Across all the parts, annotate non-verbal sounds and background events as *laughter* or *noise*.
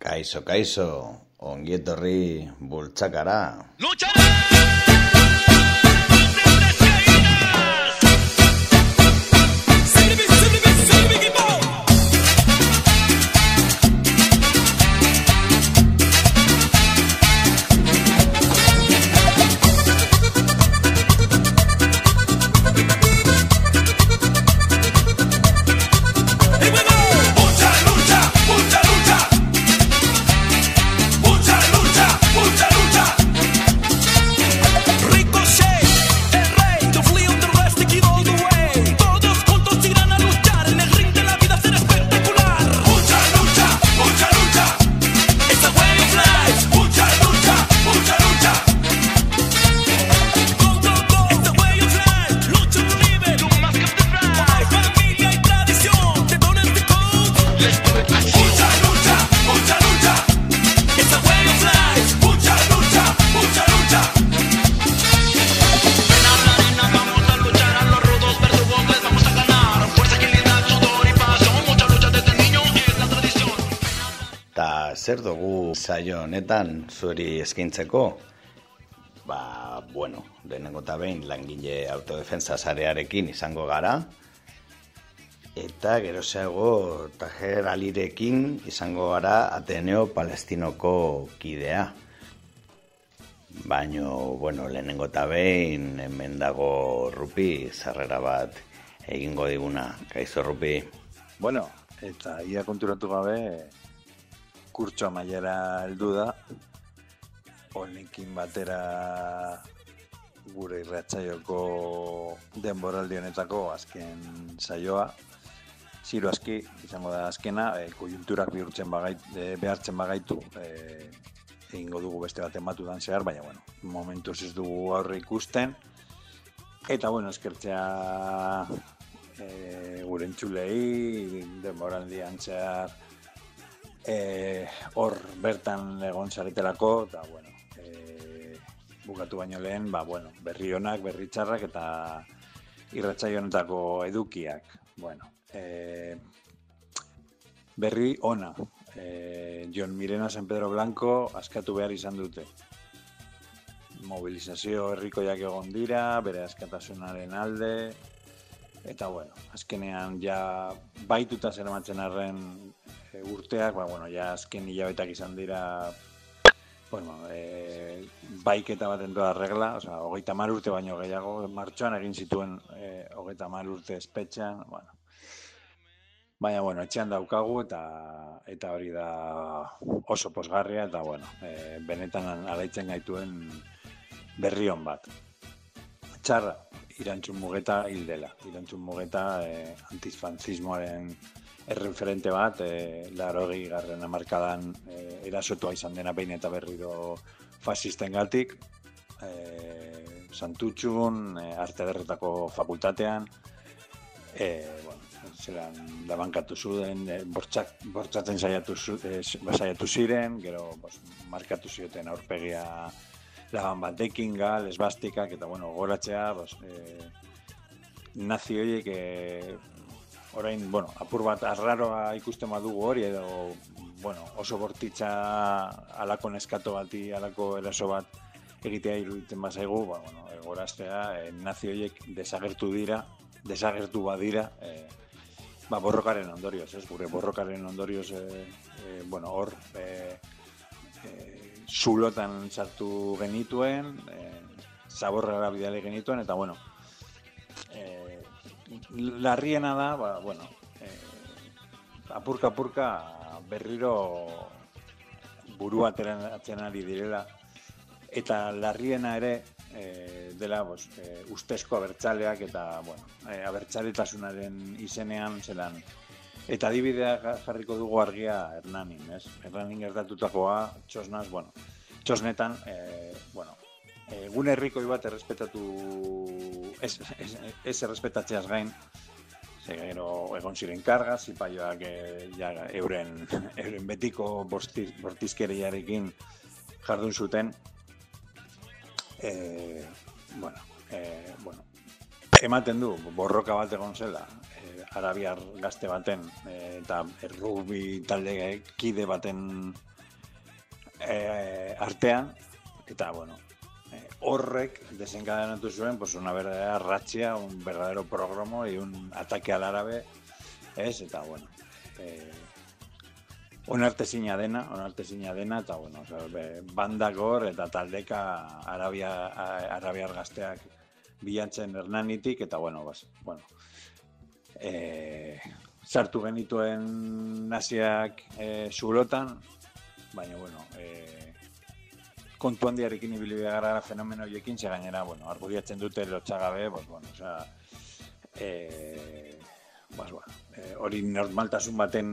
Kaixo, kaixo, ongietorri bultzakara. Mucha honetan zuri eskintzeko? Ba, bueno, lehenengo eta behin langile autodefensa sarearekin izango gara. Eta gerozeago tajer alirekin izango gara Ateneo Palestinoko kidea. Baino, bueno, lehenengo eta behin hemen dago rupi, zarrera bat egingo diguna. Kaizo rupi. Bueno, eta ia konturatu gabe kurtso amaiera heldu da. Honekin batera gure irratsaioko denboraldi honetako azken saioa. Ziro aski, izango da azkena, e, kojunturak bihurtzen bagait, e, behartzen bagaitu, e, egingo dugu beste bat ematudan zehar, baina, bueno, momentuz ez dugu aurre ikusten. Eta, bueno, eskertzea e, gure entzulei, denboraldian zehar, e, hor bertan egon zaretelako, eta, bueno, e, bukatu baino lehen, ba, bueno, berri honak, berri txarrak, eta irratsaio honetako edukiak. Bueno, e, berri ona. E, John Mirena San Pedro Blanco askatu behar izan dute. Mobilizazio herrikoiak egon dira, bere askatasunaren alde, eta bueno, azkenean ja baituta zeramatzen arren e, urteak, ba, bueno, ja azken hilabetak izan dira bueno, e, baiketa baten doa regla, osea, hogeita mar urte baino gehiago, martxoan egin zituen e, hogeita mar urte espetxean, bueno, Baina, bueno, etxean daukagu eta eta hori da oso posgarria eta, bueno, e, benetan alaitzen gaituen berri on bat. Txarra, irantzun mugeta hil dela. Irantzun mugeta e, antifrantzismoaren erreferente bat, e, laro garren amarkadan e, erasotua izan dena behin eta berriro fasisten gatik, e, santutxun, e, arte derretako fakultatean, e, bueno, zelan labankatu zuden, e, bortxak, bortxatzen saiatu, e, saiatu ziren, gero bos, markatu zioten aurpegia laban batekin, gal, esbastikak, eta bueno, goratzea, bos, e, nazi horiek e, orain, bueno, apur bat arraroa ikusten badugu hori, edo, bueno, oso bortitza alako neskato bati, alako eraso bat egitea iruditzen bazaigu, ba, bueno, e, goraztea, e, nazi horiek desagertu dira, desagertu badira, e, ba, borrokaren ondorioz, ez? Gure borrokaren ondorioz, e, e, bueno, hor, e, e, zulotan sartu genituen, e, zaborrara bidale genituen, eta, bueno, larriena da, ba, bueno, e, apurka apurka berriro burua ateratzen ari direla, eta larriena ere e, dela bos, e, ustezko abertzaleak eta bueno, e, abertzaletasunaren izenean zelan eta adibidea ga- jarriko dugu argia Hernanin, ez? Hernanin gertatutakoa txosnaz, bueno, txosnetan, e, bueno, e, gune herrikoi bat errespetatu ez, ez, ez errespetatzeaz gain ze gero egon ziren karga, zipaioak e, ja, euren, *laughs* euren betiko bortiz, bortizkeriarekin jardun zuten. E, bueno, e, bueno, ematen du borroka bat egon zela e, arabiar gazte baten eh, eta rugby talde kide baten eh, artean. Eta bueno eh, horrek desencadenatu zuen pues una verdadera ratzia, un verdadero programo y un ataque al árabe ez? Eta bueno eh, onartezina dena, onartezina dena, eta, bueno, oza, be, bandak hor, eta taldeka arabia, arabiar gazteak bilatzen hernanitik, eta, bueno, bas, bueno, e, sartu genituen naziak e, zulotan, baina, bueno, e, kontu handiarekin ibili gara fenomeno horiekin, ze gainera, bueno, argudiatzen dute lotxagabe, pues, bueno, osea, e, Bas, bueno, eh, hori normaltasun baten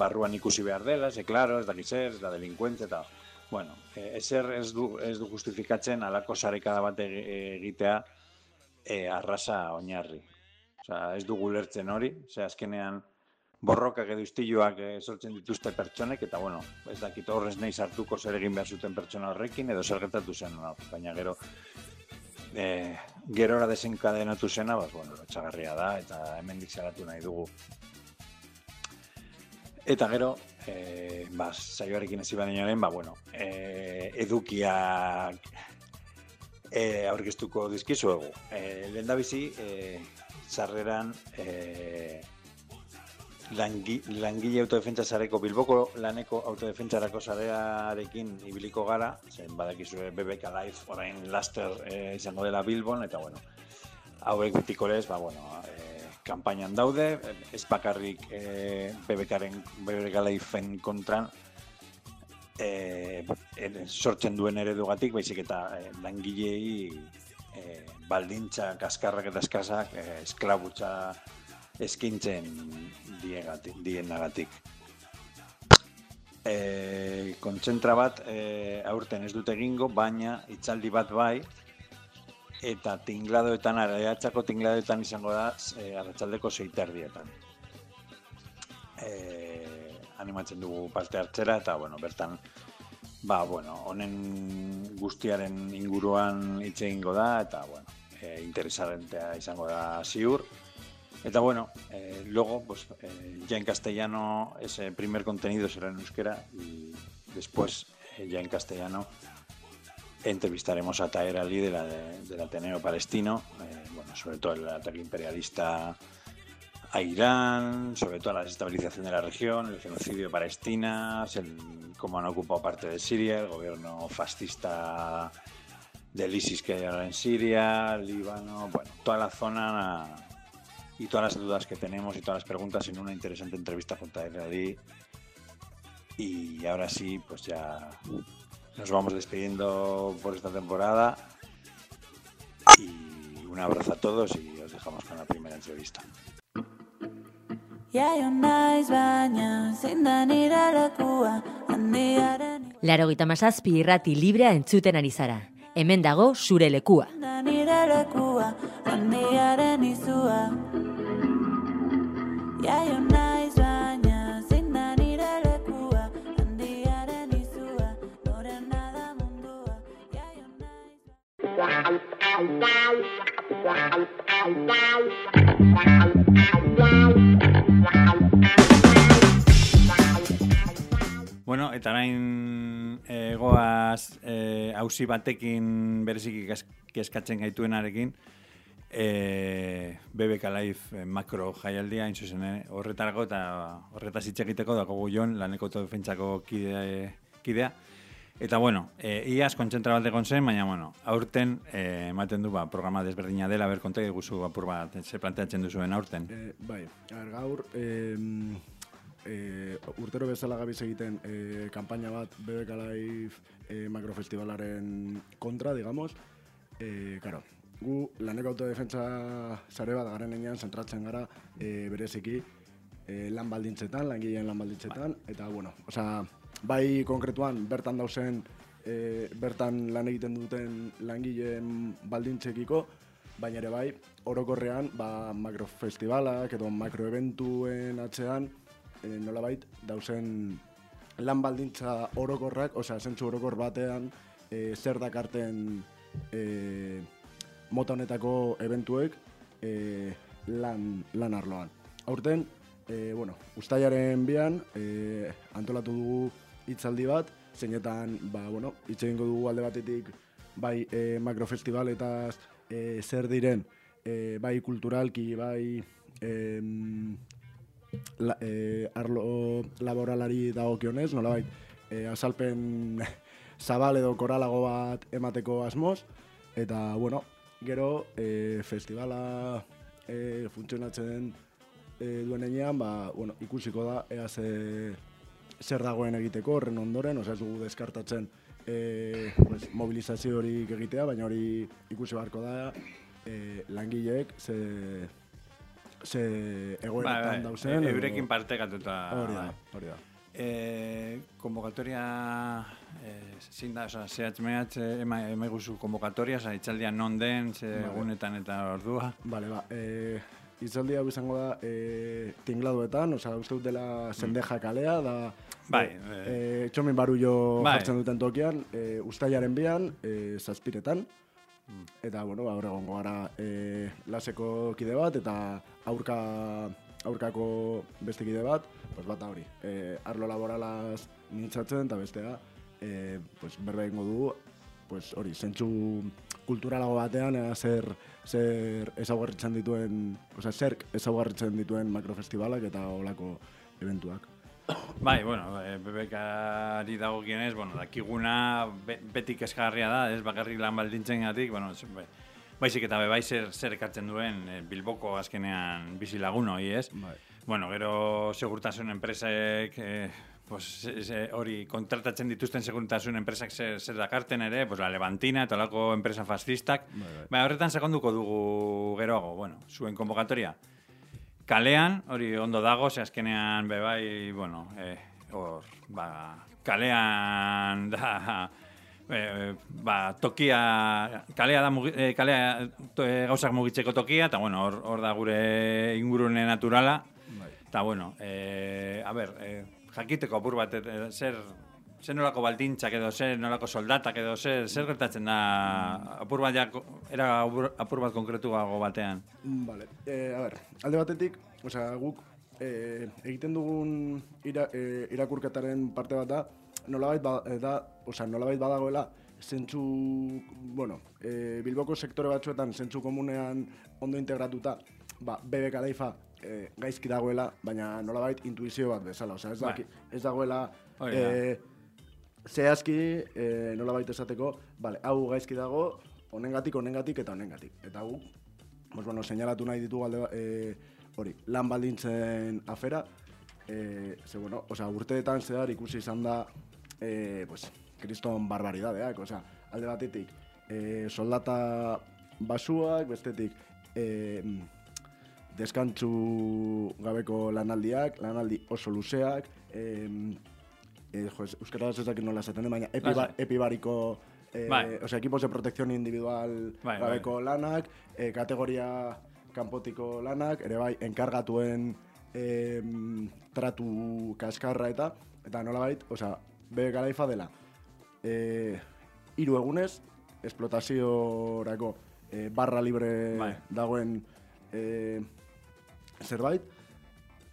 barruan ikusi behar dela, ze claro, ez dakiz zer, ez da delinkuentze eta bueno, eh, ezer ez du, ez du justifikatzen alako sarekada bat egi- egitea eh, arrasa oinarri. Osea, ez dugu lertzen hori, ze azkenean borrokak edo istiluak eh, sortzen dituzte pertsonek, eta bueno, ez dakit horrez nahi sartuko zer egin behar zuten pertsona horrekin, edo zer gertatu zen, no, baina gero eh, gerora desenkadenatu zena, bas, bueno, etxagarria da, eta hemendik salatu nahi dugu. Eta gero, eh, ba, saioarekin ez ibanearen, ba, bueno, eh, edukiak eh, aurkeztuko dizkizuegu. Eh, lehen da bizi, eh, sarreran eh, langi, langile autodefentsa sareko Bilboko laneko autodefentsarako sarearekin ibiliko gara, zen badakizue BBK Live orain laster eh, izango dela Bilbon, eta bueno, hauek betiko lez, ba, bueno, eh, kampainan daude, ez bakarrik eh, BBKaren, BBK Liveen kontran, en- sortzen duen eredugatik, baizik eta eh, langilei eh, baldintza kaskarrak eta eskasak eh, esklabutza eskintzen dienagatik. E, kontzentra bat e, aurten ez dute egingo, baina itzaldi bat bai, eta tingladoetan, areatzako tingladoetan izango da e, arratsaldeko seiterdietan. E, animatzen dugu parte hartzera, eta bueno, bertan ba, bueno, honen guztiaren inguruan hitz egingo da, eta bueno, e, interesarentea izango da ziur. Eta bueno, eh, luego, pues eh, ya en castellano ese primer contenido será en euskera y después, eh, ya en castellano, entrevistaremos a Taher Ali de la, del Ateneo Palestino, eh, bueno, sobre todo el ataque imperialista a Irán, sobre todo la desestabilización de la región, el genocidio de Palestina, el, cómo han ocupado parte de Siria, el gobierno fascista del ISIS que hay ahora en Siria, Líbano, bueno, toda la zona y todas las dudas que tenemos y todas las preguntas en una interesante entrevista con Taher Ali. Y ahora sí, pues ya nos vamos despidiendo por esta temporada. Y un abrazo a todos y os dejamos con la primera entrevista. Laro gita mazazpi irrati librea entzuten ari zara. Hemen dago zure lekua. nire lekua handiaren izua. Jaio naiz baina zein da nire lekua handiaren izua. Norena da mundua Jaio naiz. Bueno, eta orain e, goaz e, hausi batekin bereziki kezkatzen gaituenarekin e, BBK Live e, makro jaialdia hain zuzen ere, horretarako eta horretaz hitz egiteko dakogu jon laneko autodefentsako kide, kidea. Eta bueno, e, iaz kontzentra bat egon zen, baina bueno, aurten e, ematen du ba, programa desberdina dela, ber konta guzu apur bat, ze planteatzen duzuen aurten. E, bai, gaur e, e, urtero bezala gabiz egiten e, kanpaina bat BBK Live e, makrofestivalaren kontra, digamos. E, karo, gu laneko autodefentsa sare bat garen enean zentratzen gara e, bereziki e, lan baldintzetan, langileen lan baldintzetan, eta bueno, osea, bai konkretuan bertan dauzen e, bertan lan egiten duten langileen baldintzekiko, baina ere bai, orokorrean, ba, makrofestivalak edo makroeventuen atzean, e, nolabait, dauzen lan baldintza orokorrak, osea, zentzu orokor batean, e, zer dakarten e, mota honetako eventuek e, lan, lan arloan. aurten, e, bueno, ustaiaren bian, e, antolatu dugu hitzaldi bat, zeinetan, ba, bueno, hitz egingo dugu alde batetik, bai e, makrofestivaletaz e, zer diren, e, bai kulturalki, bai em, la, e, arlo laboralari dagokionez, nolabait, e, azalpen *laughs* zabal edo koralago bat emateko asmoz, eta, bueno, gero, e, festivala e, funtzionatzen e, duen enean, ba, bueno, ikusiko da, ea ze, zer dagoen egiteko horren ondoren, osea ez dugu deskartatzen e, pues, mobilizazio horik egitea, baina hori ikusi beharko da e, langileek ze, ze egoeretan dauzen. e- edo- eurekin partekatuta. Hori da, bai. hori da. Eh, konbokatoria eh, zein da, oza, zehatz mehatz eh, ema, ema iguzu konbokatoria, oza, itzaldian non den, ze Vale. egunetan eta ordua. Bale, ba, e, itzaldi hau izango da e, tingladuetan, osea, uste dut dela sendeja kalea, da Bai, e, e, txomin barullo Bai. jartzen duten tokian, e, ustaiaren bian, e, zazpiretan, Mm. eta, bueno, ba, hor egongo gara e, laseko kide bat, eta aurka, aurkako beste kide bat, pues bat hori, e, arlo laboralaz mintzatzen, eta bestea, e, pues, berba egingo dugu, pues, hori, zentsu kulturalago batean, ea, zer, zer ezaugarritzen dituen, osea, zerk ezaugarritzen dituen makrofestivalak eta olako eventuak. Bai, bueno, e, BBKari dagokienez, bueno, dakiguna be, betik eskarria da, ez bakarrik lan baldintzen gatik, bueno, bai, baizik eta be bai zer, zer ekartzen duen e, Bilboko azkenean bizi lagun hori, ez? Bai. Bueno, gero segurtasun enpresek, e, pues, hori kontratatzen dituzten segurtasun enpresak zer, zer dakarten ere, pues, la Levantina eta olako enpresa fascistak. Bai, horretan sekonduko dugu geroago, bueno, zuen konvokatoria. Kalean, hori ondo dago, ze azkenean bebai, bueno, eh, hor, ba, kalean da, eh, ba, tokia, kalea da, mugi- eh, kalea to, eh, gauzak mugitzeko tokia, eta bueno, hor, hor da gure ingurune naturala, eta bueno, eh, a ber, eh, jakiteko apur bat, eh, zer, zer nolako baldintzak edo, zer nolako soldatak edo, zer, zer gertatzen da apur bat, ja, era apur, apur bat konkretuago batean. Vale. E, a ber, alde batetik, osea, guk e, egiten dugun ira, e, irakurketaren parte bat da, nolabait ba, e, da, osea, nolabait badagoela, zentzu, bueno, e, Bilboko sektore batzuetan zentzu komunean ondo integratuta, ba, BBK Laifa e, gaizki dagoela, baina nolabait intuizio bat bezala, osea, ez, Bai. daki, ez dagoela Hori da. e, zehazki e, nolabait esateko, bale, hau gaizki dago, honengatik, honengatik eta honengatik. Eta gu, pues, bueno, seinalatu nahi ditugu alde, ba- e, hori, lan baldintzen afera, e, ze, bueno, osea, urteetan zehar ikusi izan da, e, pues, kriston barbaridadeak, osea, alde batetik, e, soldata basuak, bestetik, e, deskantzu gabeko lanaldiak, lanaldi oso luzeak, em, eh, jo, euskaraz ez nola esaten den, baina epi, ba, Lasai. epibariko, eh, Bai. osea, equipos de protección individual Bai, gabeko lanak, eh, kategoria kanpotiko lanak, ere bai, enkargatuen em, tratu kaskarra eta, eta nolabait, osea, be garaifa dela, eh, hiru egunez, esplotaziorako eh, barra libre Bai. dagoen eh, zerbait,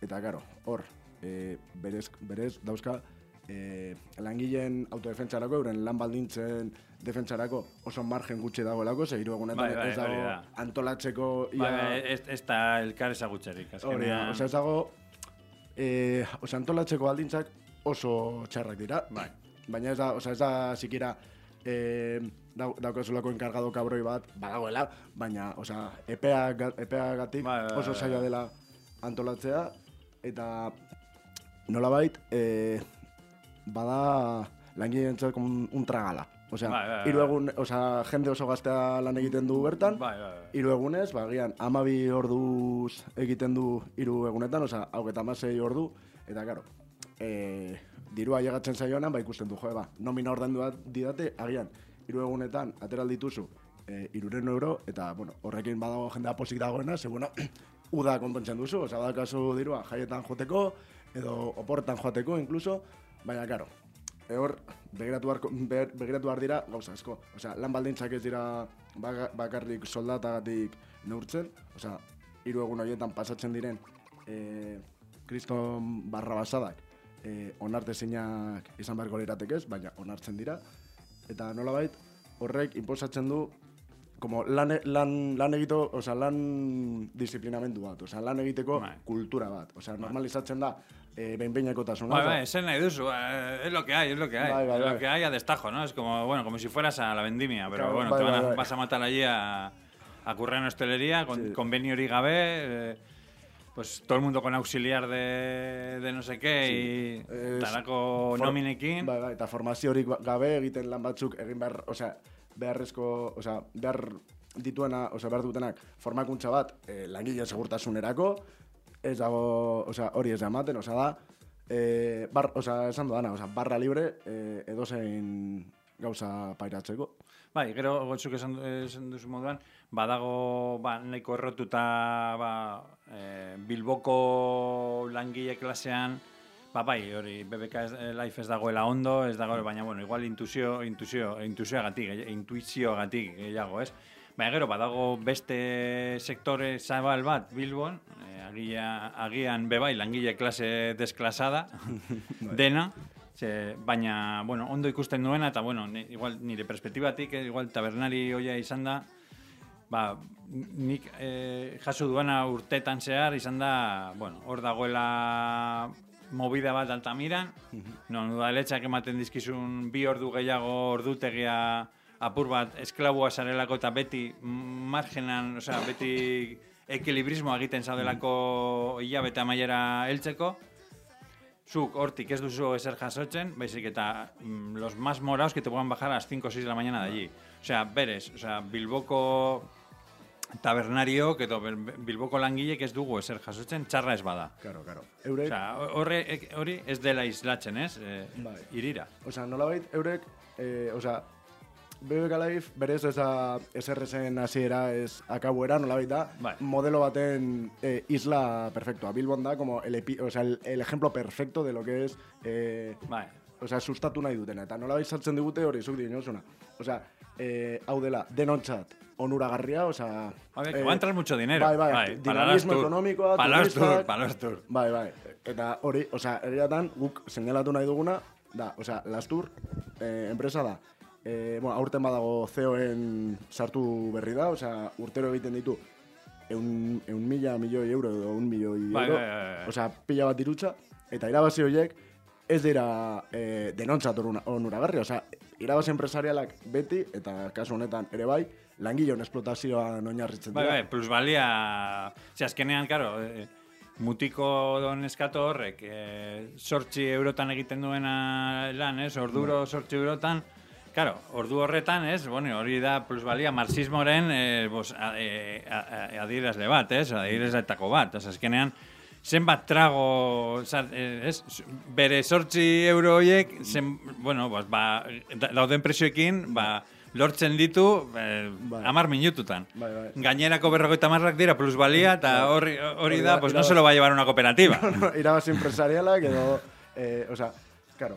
eta karo, hor, e, berez, berez dauzka e, langileen autodefentsarako, euren lan baldintzen defentsarako oso margen gutxi dagoelako, ze hiru egunetan Bai, bai, ez dago da. antolatzeko ia... Bai, bai, ez, ez da elkar ezagutzerik, Hori da, ez dago, e, osea, antolatzeko baldintzak oso txarrak dira. Bai. Baina ez da, osea, ez da sikira e, dau, daukazulako enkargado kabroi bat badagoela, baina, osea, epea, epeagatik Bai, bai, oso zaila bai. dela antolatzea, eta nolabait, e, bada langileentzat un, un tragala. Osea, Bai, bai, bai. hiru egun, osea, jende oso gaztea lan egiten du bertan, Bai, bai, bai. Hiru egunez, ba, gian, amabi orduz egiten du hiru egunetan, osea, hau eta amasei ordu, eta karo, e, dirua llegatzen zaionan, ba, ikusten du, jo, ba, nomina bat didate, agian, hiru egunetan, ateral dituzu, e, iruren euro, eta, bueno, horrekin badago jendea posik dagoena, ze, bueno, *clears throat* uda konpontzen duzu, osea, badakazu dirua jaietan joteko, edo oporretan joateko, incluso, baina, karo, E hor, begiratu, be- begiratu behar dira gauza asko. Osea, lan baldintzak ez dira bakarrik soldatagatik neurtzen. Osea, hiru egun horietan pasatzen diren e, kriston barra basadak e, onartezinak izan beharko liratekez, baina onartzen dira. Eta nolabait, horrek inposatzen du como lan, lan, lan egito, o sea, lan disiplinamendu bat, o sea, lan egiteko Bai. kultura bat. O sea, normalizatzen da, e, behin-behinekotasuna. Bai, bai, esan nahi duzu, eh, es lo que hay, es lo que hay, Bai, bai, es bai. lo que hay a destajo, ¿no? Es como, bueno, como si fueras a la vendimia, pero Claro, bueno, bai, te van a- bai, bai. vas a matar allí a, a currar en hostelería, con Sí. convenio hori gabe, eh, pues todo el mundo con auxiliar de, de no sé qué y Es- talako For- nominekin. Bai, bai, eta formaziorik gabe egiten lan batzuk egin behar, osea, beharrezko, osea, behar dituena, osea, behar dutenak formakuntza bat eh, langile segurtasunerako, ez dago, osea, hori ez da ematen, osea da, eh, bar, osea, esan dudana, osea, barra libre eh, edozein gauza pairatzeko. Bai, gero gotzuk esan, esan duzu moduan, badago ba, nahiko errotuta ba, e, Bilboko langile klasean, ba, bai, hori BBK ez, eh, Life ez dagoela ondo, ez dago, baina, bueno, igual intuizio, intuizio, intuizioagatik, gehi- intuizioagatik gehiago, ez? Baina gero, badago beste sektore zabal bat Bilbon, e, agia, agian bebai langile klase desklasada, *laughs* dena, Ze, baina, bueno, ondo ikusten duena, eta, bueno, ni, igual nire perspektibatik, eh, igual tabernari hoia izan da, ba, nik eh, jaso duena urtetan zehar izan da, bueno, hor dagoela movida bat altamiran, non udaletxak ematen dizkizun bi ordu gehiago ordutegia apur bat esklabua zarelako eta beti margenan, osea, beti ekilibrismoa egiten zaudelako hilabete amaiera heltzeko, zuk hortik ez duzu ezer jasotzen, baizik eta mm, los más morados que te puedan bajar a las 5 o 6 de la mañana de allí. O sea, beres, o sea, Bilboko tabernario, edo Bil- Bilboko langile ez dugu ezer jasotzen, txarra ez bada. Claro, claro. Eurek, Osea, horre, hori ez dela islatzen, ez? E, Bai. irira. Osea, nolabait, eurek, eh, osea, BBK Life berez eza SRSen hasiera ez akabuera, nolabait da, Bai. modelo baten eh, isla perfectoa. Bilbon da, como el, epi, o sea, el, el ejemplo perfecto de lo que es, eh, Bai. o sea, sustatu nahi dutena. Eta nolabait sartzen digute hori, zuk dinozuna. O sea, eh, hau dela, denontzat, onuragarria, o sea... A ver, que va a entrar mucho dinero. Bai, bai, Bai, dinamismo Palastur. ekonomikoa, Palastur, Palastur. Bai, bai. Eta hori, osea, eriatan guk seinalatu nahi duguna, da, osea, Lastur eh, enpresa da. Eh, bueno, aurten badago CEO-en sartu berri da, osea, urtero egiten ditu eun, eun mila milioi euro edo un milioi Bai, euro. bai, bai, bai. Osea, pila bat dirutza, eta irabazi horiek ez dira eh, denontzat onuragarri, osea, irabazi enpresarialak beti, eta kasu honetan ere bai, langileon esplotazioan oinarritzen Bai, dira. bai, plusbalia... Ose, azkenean, karo, eh, mutiko don eskato horrek, eh, sortzi eurotan egiten duena lan, ez? Orduro sortzi eurotan, Claro, ordu horretan, ez, bueno, hori da plusbalia marxismoren eh, bos, a, eh, a, a, adierazle bat, ez, adierazletako bat. Oza, azkenean, zenbat trago, eh, ez, bere sortzi euro horiek, zen, bueno, bos, ba, da- dauden presioekin, ba, lortzen ditu eh, Bai. amar minututan. Bai, bai. Gainerako berrogeita marrak dira plusbalia, eta hori, hori da, pues no se lo va a llevar una cooperativa. *laughs* no, irabazi empresarialak edo, eh, o sea, claro,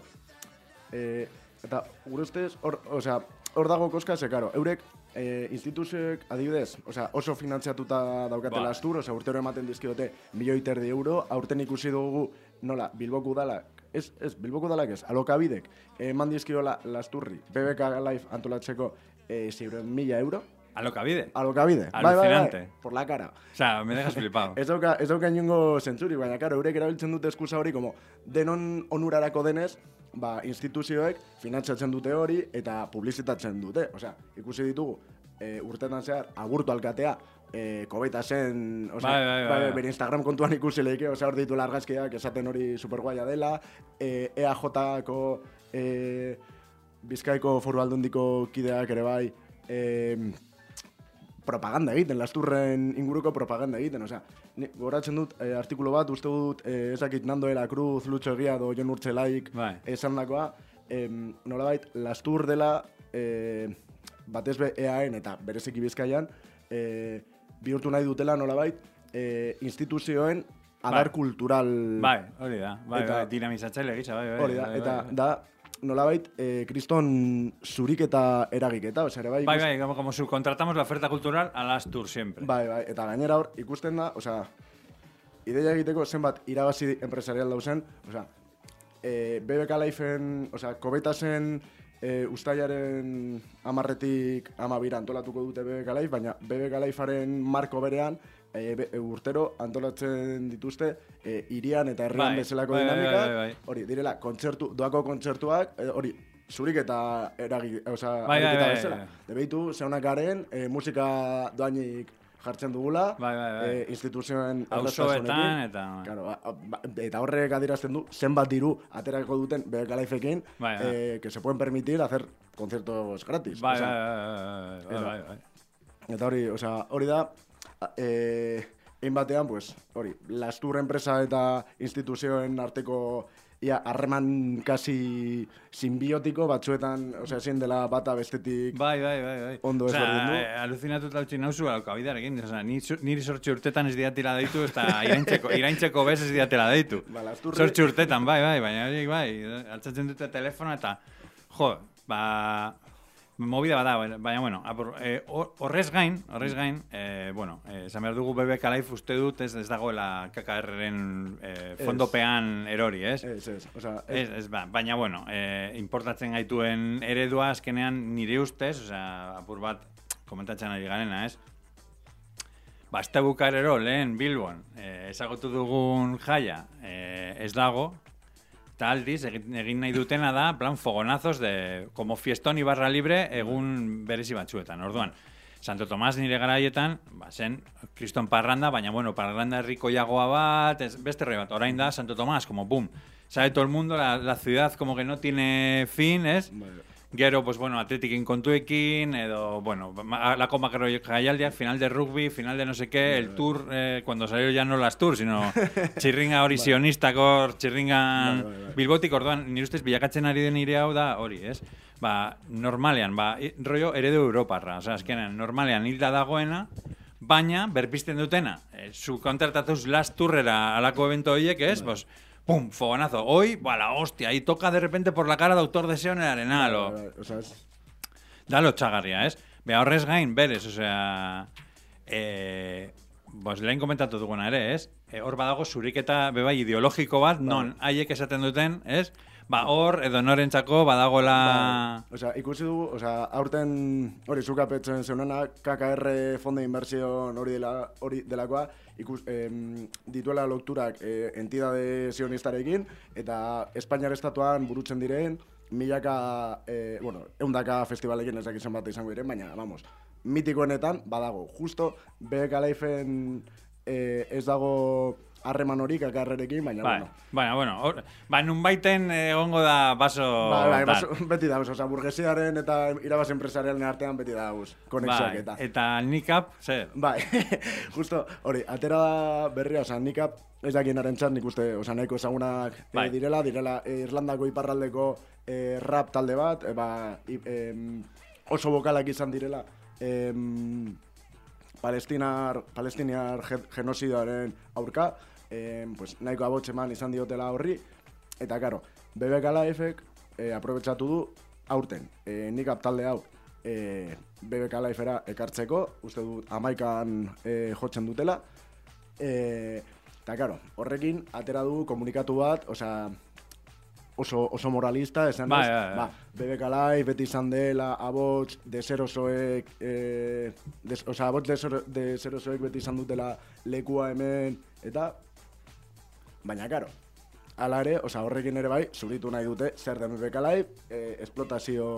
eh, eta gure ustez, hor, o sea, hor dago koska, ze, claro, eurek eh, instituzioek adibidez, o sea, oso finantziatuta daukate Bai. lastur, o sea, urtero ematen dizkiote milioi terdi euro, aurten ikusi dugu, nola, Bilboko udalak, ez, ez, Bilboko udalak ez, alokabidek, eman dizkiola lasturri, BBK Life antolatzeko ziren mila euro, Alokabide. alokabide, bai, bai, bai, Alucinante. por la cara. O sea, me dejas flipado. *laughs* Ez dauka, ez dauka inungo zentzuri, baina, karo, eurek erabiltzen dute eskusa hori, como, denon onurarako denez, ba, instituzioek finantzatzen dute hori eta publizitatzen dute. Osea, ikusi ditugu, e, urtetan zehar, agurtu alkatea, e, kobeta zen, osea, Bai, bai, bai, bai. bere Instagram kontuan ikusi leike, osea, hor ditu largazkiak esaten hori superguaia dela, e, EAJ-ko, e, Bizkaiko foru aldundiko kideak ere bai, e, propaganda egiten, lasturren inguruko propaganda egiten, osea, goratzen dut eh, artikulu bat, uste dut, eh, ezakit Nando de la Cruz, Lucho Egia do Jon Urtzelaik Bai. esan dakoa, em, nolabait, lastur dela eh, batez be EAN eta bereziki bizkaian, eh, bihurtu nahi dutela nolabait, eh, instituzioen adar Bai. kultural Bai, hori da. Bai, Eta- bai, dinamizatzaile gisa, bai, bai. hori da, bai, eta bai, bai. da, nolabait, eh, kriston zuriketa eragiketa, osea, ere bai, Bai, bai, como, como subcontratamos la oferta cultural a las tours siempre. Bai, bai, eta gainera hor ikusten da, osea, ideia egiteko zenbat irabazi enpresarial dauzen, osea, e, BBK Lifeen, osea, kobetasen e, ustaiaren amarretik amabira antolatuko dute BBK Life, baina BBK Lifearen marko berean, e, e, urtero antolatzen dituzte e, irian eta herrian Bai, bezalako bai, bai, dinamikak, bai, bai. hori, direla, kontzertu, doako kontzertuak, e, hori, zurik eta eragi, osea, Bai, bai, ariketa bai, bezala. bai. Debeitu, zeunak garen, e, musika doainik jartzen dugula, Bai, bai, bai. e, instituzioen Auzoetan eta... Claro, ba- ba- eta horrek adierazten du zenbat diru aterako duten BBK Lifeekin Bai, bai. eh, que se pueden permitir hacer conciertos gratis. Bai, Osea, bai, bai, bai, bai, bai. Eta hori, osea, hori da, eh, egin batean, pues, hori, lastur enpresa eta instituzioen arteko ia harreman kasi simbiotiko batzuetan, osea, ezin dela bata bestetik Bai, bai, bai, bai. Ondo Osea, ezberdindu. eh, aluzinatuta utzi nauzu alkabidarekin, osea, ni, niri sortxe urtetan ez diatela deitu, ez da iraintzeko, iraintzeko bez ez diatela deitu. Ba, lasturri- Sortxe urtetan, bai, bai, baina horiek bai, altzatzen dute telefona eta, jo, ba, movida bada, baina, bueno, apur, hor- horrez gain, horrez gain, eh, bueno, eh, esan behar dugu BBK Life uste dut ez, ez dagoela KKR-ren eh, fondopean erori, ez? Ez, ez, osea, ez, Ez, ez, ba, baina, bueno, eh, importatzen gaituen eredua azkenean nire ustez, osea, apur bat komentatzen ari garena, ez? Ba, ez bukarero lehen Bilbon, eh, ezagutu dugun jaia, eh, ez dago, eta aldiz, egin, egin nahi dutena da, plan fogonazos de, como fiestón y barra libre, egun berezi batzuetan, orduan. Santo Tomas nire garaietan, ba, zen, kriston parranda, baina, bueno, parranda herrikoiagoa bat, ez, beste rei bat, orain da, Santo Tomás, como pum, sabe todo el mundo, la, la ciudad como que no tiene fin, ez? Bai. Gero, pues bueno, atletikin kontuekin, edo, bueno, ma- la coma jaialdiak, final de rugby, final de no sé qué, el tour, eh, cuando salió ya no las tours, sino *laughs* txirringa hori txirringan Bai, bai, bai. bilbotik, orduan, nire ustez bilakatzen ari den nire hau da hori, ez? Ba, normalean, ba, rollo eredu Europarra, osea, azkenean, normalean hilda dagoena, baina, berpisten dutena, eh, su kontratatuz last tourrera alako evento horiek, ez? Pues, pum, fogonazo. Hoy, ba, la hostia, ahí toca de repente por la cara Doctor Deseo en el Arenal, o... bai, bai, osea, ez, Da lotxagarria, ez? Beha horrez gain, berez, osea... E, bos, lehen komentatu duguna ere, ez? E, hor badago zuriketa bebai ideologiko bat, non haiek esaten duten, ez? Ba, hor, edo norentzako badagola... Bai, Osea, ikusi dugu, osea, aurten hori zukapetzen zeunena, KKR Fondo de Inversión hori dela hori delakoa, ikus, em, dituela loturak eh, entidade sionistarekin eta Espainiar estatuan burutzen diren milaka, eh, bueno, eundaka festivalekin ez dakizan bat izango diren, baina, vamos, mitikoenetan badago. Justo BK Lifeen eh, ez dago harreman hori KKR-rekin, baina, Bai, bueno, baina, bueno, hor, ba, nun baiten egongo da baso... Bai, bai, tal. baso- beti dauz, osea, burgesiaren eta irabaz enpresarialen artean beti dauz, konexioak Bai, eta. eta nikap, zer? Bai, *laughs* justo, hori, atera da berria, osea, nikap ez dakien arentzat, nik uste, osea, nahiko ezagunak eh, Bai. direla, direla eh, Irlandako iparraldeko eh, rap talde bat, eh, ba, em, oso bokalak izan direla, em, palestinar, palestiniar ge- genozidoaren aurka, em, pues, nahiko abotxe eman izan diotela horri, eta karo, BBK Lifek eh, aprobetsatu du aurten, eh, nikap talde hau eh, BBK Lifera ekartzeko, uste dut amaikan eh, jotzen dutela, eh, eta karo, horrekin atera du komunikatu bat, osea, oso, oso moralista, esan Bai, ez, bai, bai. ba, BBK Live beti izan dela, abots, deserosoek, eh, des, osea, abots desero- deserosoek beti izan dutela lekua hemen, eta, baina, karo, ala ere, osea, horrekin ere bai, zuritu nahi dute, zer den BBK Live, eh, esplotazio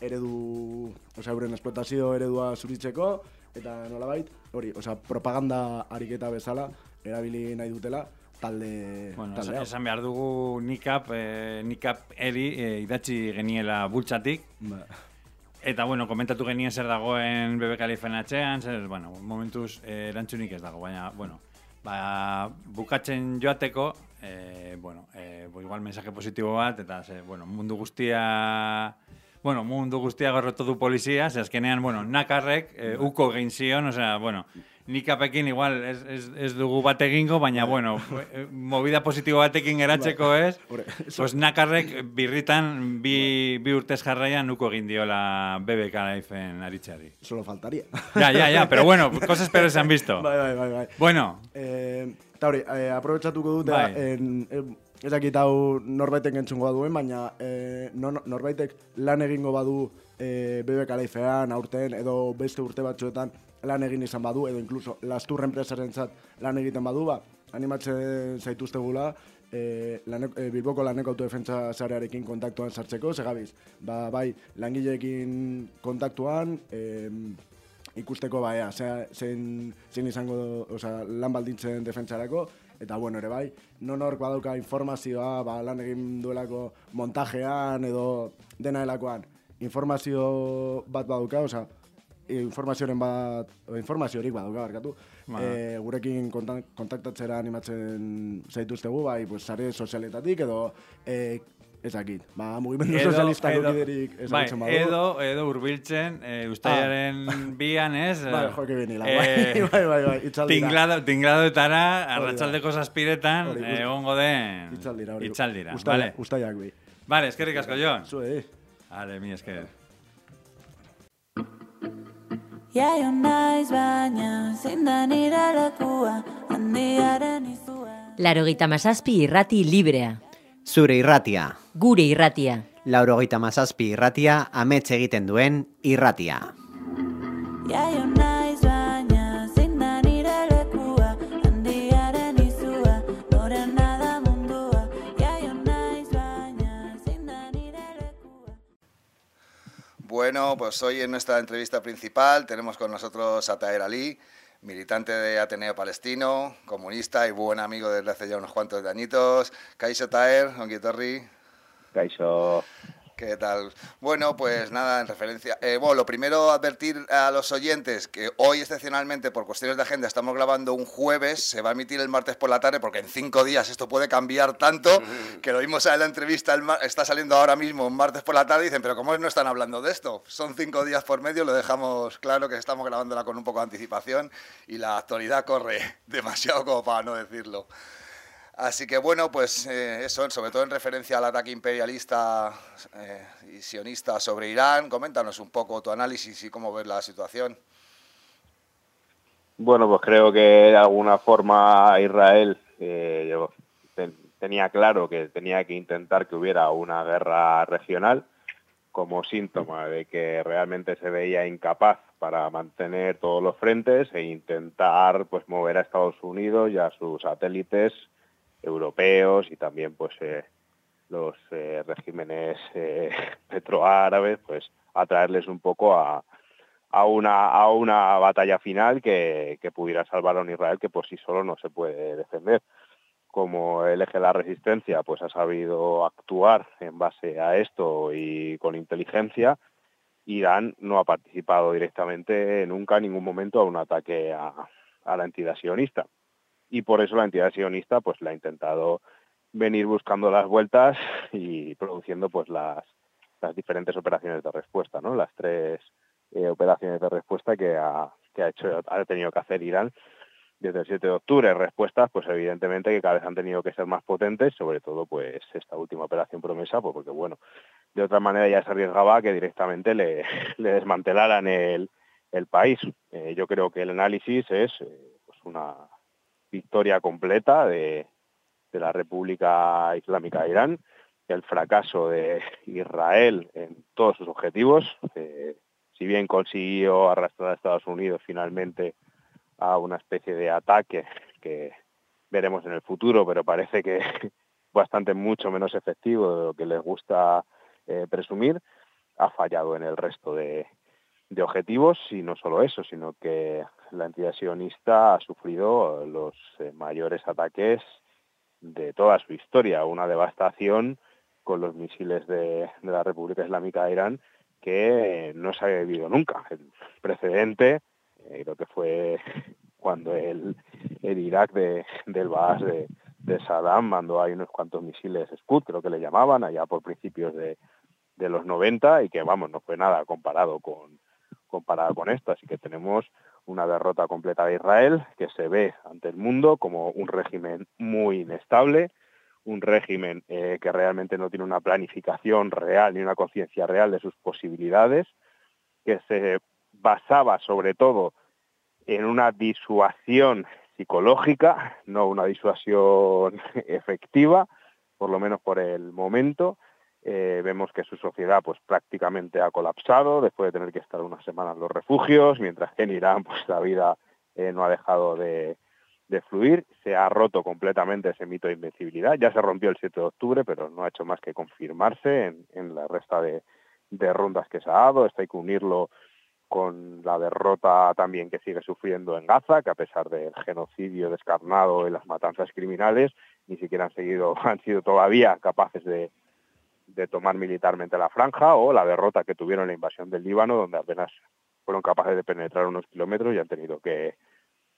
eredu, osea, euren esplotazio eredua zuritzeko, eta nolabait, hori, osea, propaganda ariketa bezala, erabili nahi dutela, talde, Bueno, talde esan, hau. esan behar dugu nikap, eh, nikap eri eh, idatzi geniela bultzatik, Ba. Eta, bueno, komentatu genien zer dagoen BBK Lifen atxean, zer, bueno, momentuz eh, erantzunik ez dago, baina, bueno, ba, bukatzen joateko, eh, bueno, eh, bo, igual mensaje positibo bat, eta, ze, bueno, mundu guztia, bueno, mundu guztia gorrotu du polizia, ze azkenean, bueno, nakarrek, eh, uko gein zion, osea, bueno, nikapekin igual ez, ez, ez dugu bat egingo, baina, bueno, eh, movida positibo batekin geratzeko ez, pues nakarrek birritan bi, bi urtez jarraian nuko egin diola BBK Lifeen aritxari. Solo faltaría. Ya, ya, ya, pero bueno, cosas peores se han visto. *laughs* bai, bai, bai, bai. Bueno, Eh, eta hori, eh, aprobetsatuko dut, Bai. en, en, ez dakit hau norbaitek entzungo duen, baina eh, no, norbaitek lan egingo badu eh, BBK Laifean, aurten, edo beste urte batzuetan lan egin izan badu, edo inkluso lastur enpresaren lan egiten badu, ba, animatzen zaituztegula, eh, lane, eh, Bilboko laneko autodefentsa sarearekin kontaktuan sartzeko, segabiz, ba, bai, langileekin kontaktuan, eh, ikusteko ba, ea, zea, zein, zein izango, osea, lan baldintzen defentsarako, eta bueno, ere bai, non hor badauka informazioa, ba, lan egin duelako montajean edo dena delakoan, informazio bat badauka, osea, informazioren bat, informaziorik badauka, barkatu, Ba. e, gurekin kontak, kontaktatzera animatzen zaituztegu, bai, pues, sare sozialetatik edo, e, ezakit, ba, mugimendu sozialistako kiderik ezagutzen bai, badu. edo, edo urbiltzen, e, ustaiaren *laughs* bian, ez? Bai, joke binila, Eh, *laughs* bai, bai, bai, bai, itzaldira. Tinglado, tingladoetara, arratsaldeko zazpiretan, eh, egongo den... Itzaldira, hori. Itzaldira, Ustaia- vale. Ustaiak bi. Vale, eskerrik asko, Jon. Zue, eh? Vale, mi esker. Jaio naiz baina, zein da nire lekua, handiaren izua. Larogeita mazazpi irrati librea. Zure irratia. Gure irratia. Laurogeita mazazpi irratia amets egiten duen irratia. Jaio naiz Bueno, pues hoy en nuestra entrevista principal tenemos con nosotros a Taher Ali, militante de Ateneo Palestino, comunista y buen amigo desde hace ya unos cuantos de añitos. Kaixo Taher, Onguitorri. Kaixo, ¿Qué tal? Bueno, pues nada, en referencia... eh, bueno, lo primero, advertir a los oyentes que hoy, excepcionalmente, por cuestiones de agenda, estamos grabando un jueves, se va a emitir el martes por la tarde, porque en cinco días esto puede cambiar tanto, *laughs* que lo vimos en la entrevista, el está saliendo ahora mismo, un martes por la tarde, y dicen, pero ¿cómo no están hablando de esto? Son cinco días por medio, lo dejamos claro que estamos grabándola con un poco de anticipación, y la actualidad corre *laughs* demasiado como para no decirlo. Así que bueno, pues eh, eso, sobre todo en referencia al ataque imperialista eh, y sionista sobre Irán, coméntanos un poco tu análisis y cómo ves la situación. Bueno, pues creo que de alguna forma Israel eh, tenía claro que tenía que intentar que hubiera una guerra regional como síntoma de que realmente se veía incapaz para mantener todos los frentes e intentar pues mover a Estados Unidos y a sus satélites europeos y también pues eh, los eh, regímenes eh, *laughs* petroárabes pues atraerles un poco a, una, a una batalla final que, que pudiera salvar a un Israel que por sí solo no se puede defender. Como el eje de la resistencia pues ha sabido actuar en base a esto y con inteligencia, Irán no ha participado directamente nunca en ningún momento a un ataque a la entidad sionista. Y por eso la entidad sionista pues la ha intentado venir buscando las vueltas y produciendo pues las, las diferentes operaciones de respuesta, ¿no? Las tres eh, operaciones de respuesta que ha, que ha hecho ha tenido que hacer Irán desde el 7 de octubre. Respuestas, pues evidentemente que cada vez han tenido que ser más potentes, sobre todo pues esta última operación promesa, pues porque bueno, de otra manera ya se arriesgaba a que directamente *laughs* le, desmantelaran el, el país. Eh, yo creo que el análisis es eh, pues una victoria completa de, la República Islámica de Irán, el fracaso de Israel en todos sus objetivos. eh, si bien consiguió arrastrar a Estados Unidos finalmente a una especie de ataque que veremos en el futuro, pero parece que *laughs* bastante mucho menos efectivo de lo que les gusta eh, presumir, ha fallado en el resto de, de objetivos y no solo eso, sino que la entidad sionista ha sufrido los eh, mayores ataques de toda su historia, una devastación con los misiles de, de la República Islámica de Irán que no se había vivido nunca. El precedente eh, creo que fue *laughs* cuando el, el Irak de, del Baas de, de Saddam mandó ahí unos cuantos misiles Scud, creo que le llamaban, allá por principios de, de los 90 y que, vamos, no fue nada comparado con, comparado con esto. Así que tenemos una derrota completa de Israel, que se ve ante el mundo como un régimen muy inestable, un régimen eh, que realmente no tiene una planificación real ni una conciencia real de sus posibilidades, que se basaba sobre todo en una disuasión psicológica, no una disuasión *laughs* efectiva, por lo menos por el momento. Eh, vemos que su sociedad pues prácticamente ha colapsado después de tener que estar unas semanas en los refugios, mientras que en Irán pues la vida eh, no ha dejado de, de fluir, se ha roto completamente ese mito de invencibilidad, ya se rompió el 7 de octubre, pero no ha hecho más que confirmarse en, en la resta de, de rondas que se ha dado, esto hay que unirlo con la derrota también que sigue sufriendo en Gaza, que a pesar del genocidio descarnado y las matanzas criminales, ni siquiera han seguido, *laughs* han sido todavía capaces de, de tomar militarmente la franja, o la derrota que tuvieron la invasión del Líbano, donde apenas fueron capaces de penetrar unos kilómetros y han tenido que,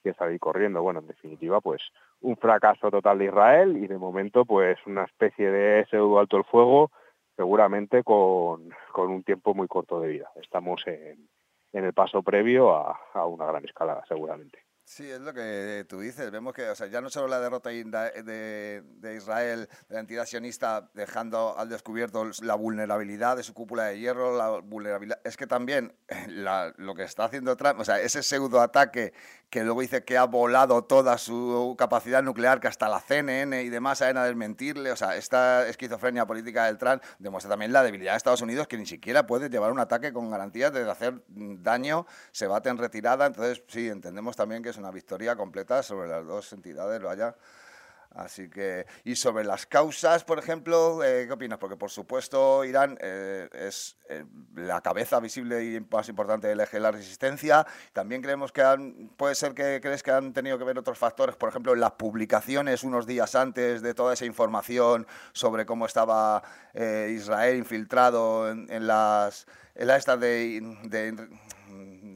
que salir corriendo. Bueno, en definitiva, pues un fracaso total de Israel y de momento, pues una especie de pseudo alto el fuego, seguramente con, con un tiempo muy corto de vida. Estamos en, en el paso previo a, a una gran escalada, seguramente. Sí, es lo que tú dices. Vemos que, o sea, ya no solo la derrota de, Israel, de la entidad sionista, dejando al descubierto la vulnerabilidad de su cúpula de hierro, la vulnerabilidad, es que también eh, la- lo que está haciendo Trump, o sea, ese pseudoataque que luego dice que ha volado toda su capacidad nuclear, que hasta la CNN y demás saben a desmentirle, o sea, esta esquizofrenia política del Trump demuestra también la debilidad de Estados Unidos, que ni siquiera puede llevar un ataque con garantías de hacer daño, se bate en retirada, entonces sí, entendemos también que es una victoria completa sobre las dos entidades, vaya. Así que, y sobre las causas, por ejemplo, eh, ¿qué opinas? Porque, por supuesto, Irán eh, es eh, la cabeza visible y más importante del eje de la resistencia. También creemos que han, puede ser que crees que han tenido que ver otros factores, por ejemplo, las publicaciones unos días antes de toda esa información sobre cómo estaba eh, Israel infiltrado en, las en la esta de- de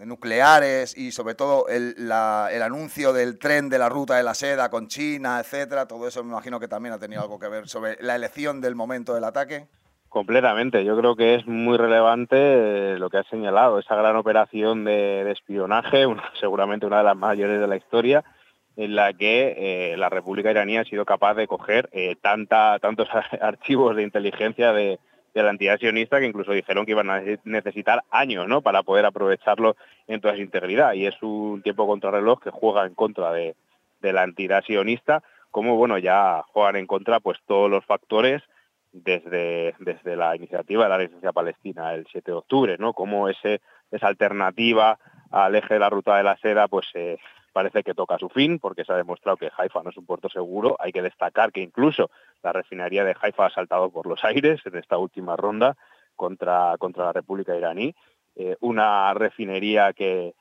nucleares y sobre todo el, la- el anuncio del tren de la ruta de la seda con China, etcétera, todo eso me imagino que también ha tenido algo que ver sobre la elección del momento del ataque. Completamente. Yo creo que es muy relevante eh, lo que has señalado, esa gran operación de, espionaje, *laughs* seguramente una de las mayores de la historia, en la que eh, la República iraní ha sido capaz de coger eh, tanta, tantos *laughs* archivos de inteligencia de, de la entidad sionista que incluso dijeron que iban a nece- necesitar años ¿no? para poder aprovecharlo en toda su integridad. Y es un tiempo contrarreloj que juega en contra de, de la entidad sionista, como bueno ya juegan en contra pues todos los factores desde, desde la iniciativa de la resistencia palestina el 7 de octubre, ¿no? Como ese, esa alternativa al eje de la ruta de la seda, pues eh, parece que toca su fin, porque se ha demostrado que Haifa no es un puerto seguro. Hay que destacar que incluso la refinería de Haifa ha saltado por los aires en esta última ronda contra, contra la República iraní. Eh, una refinería que,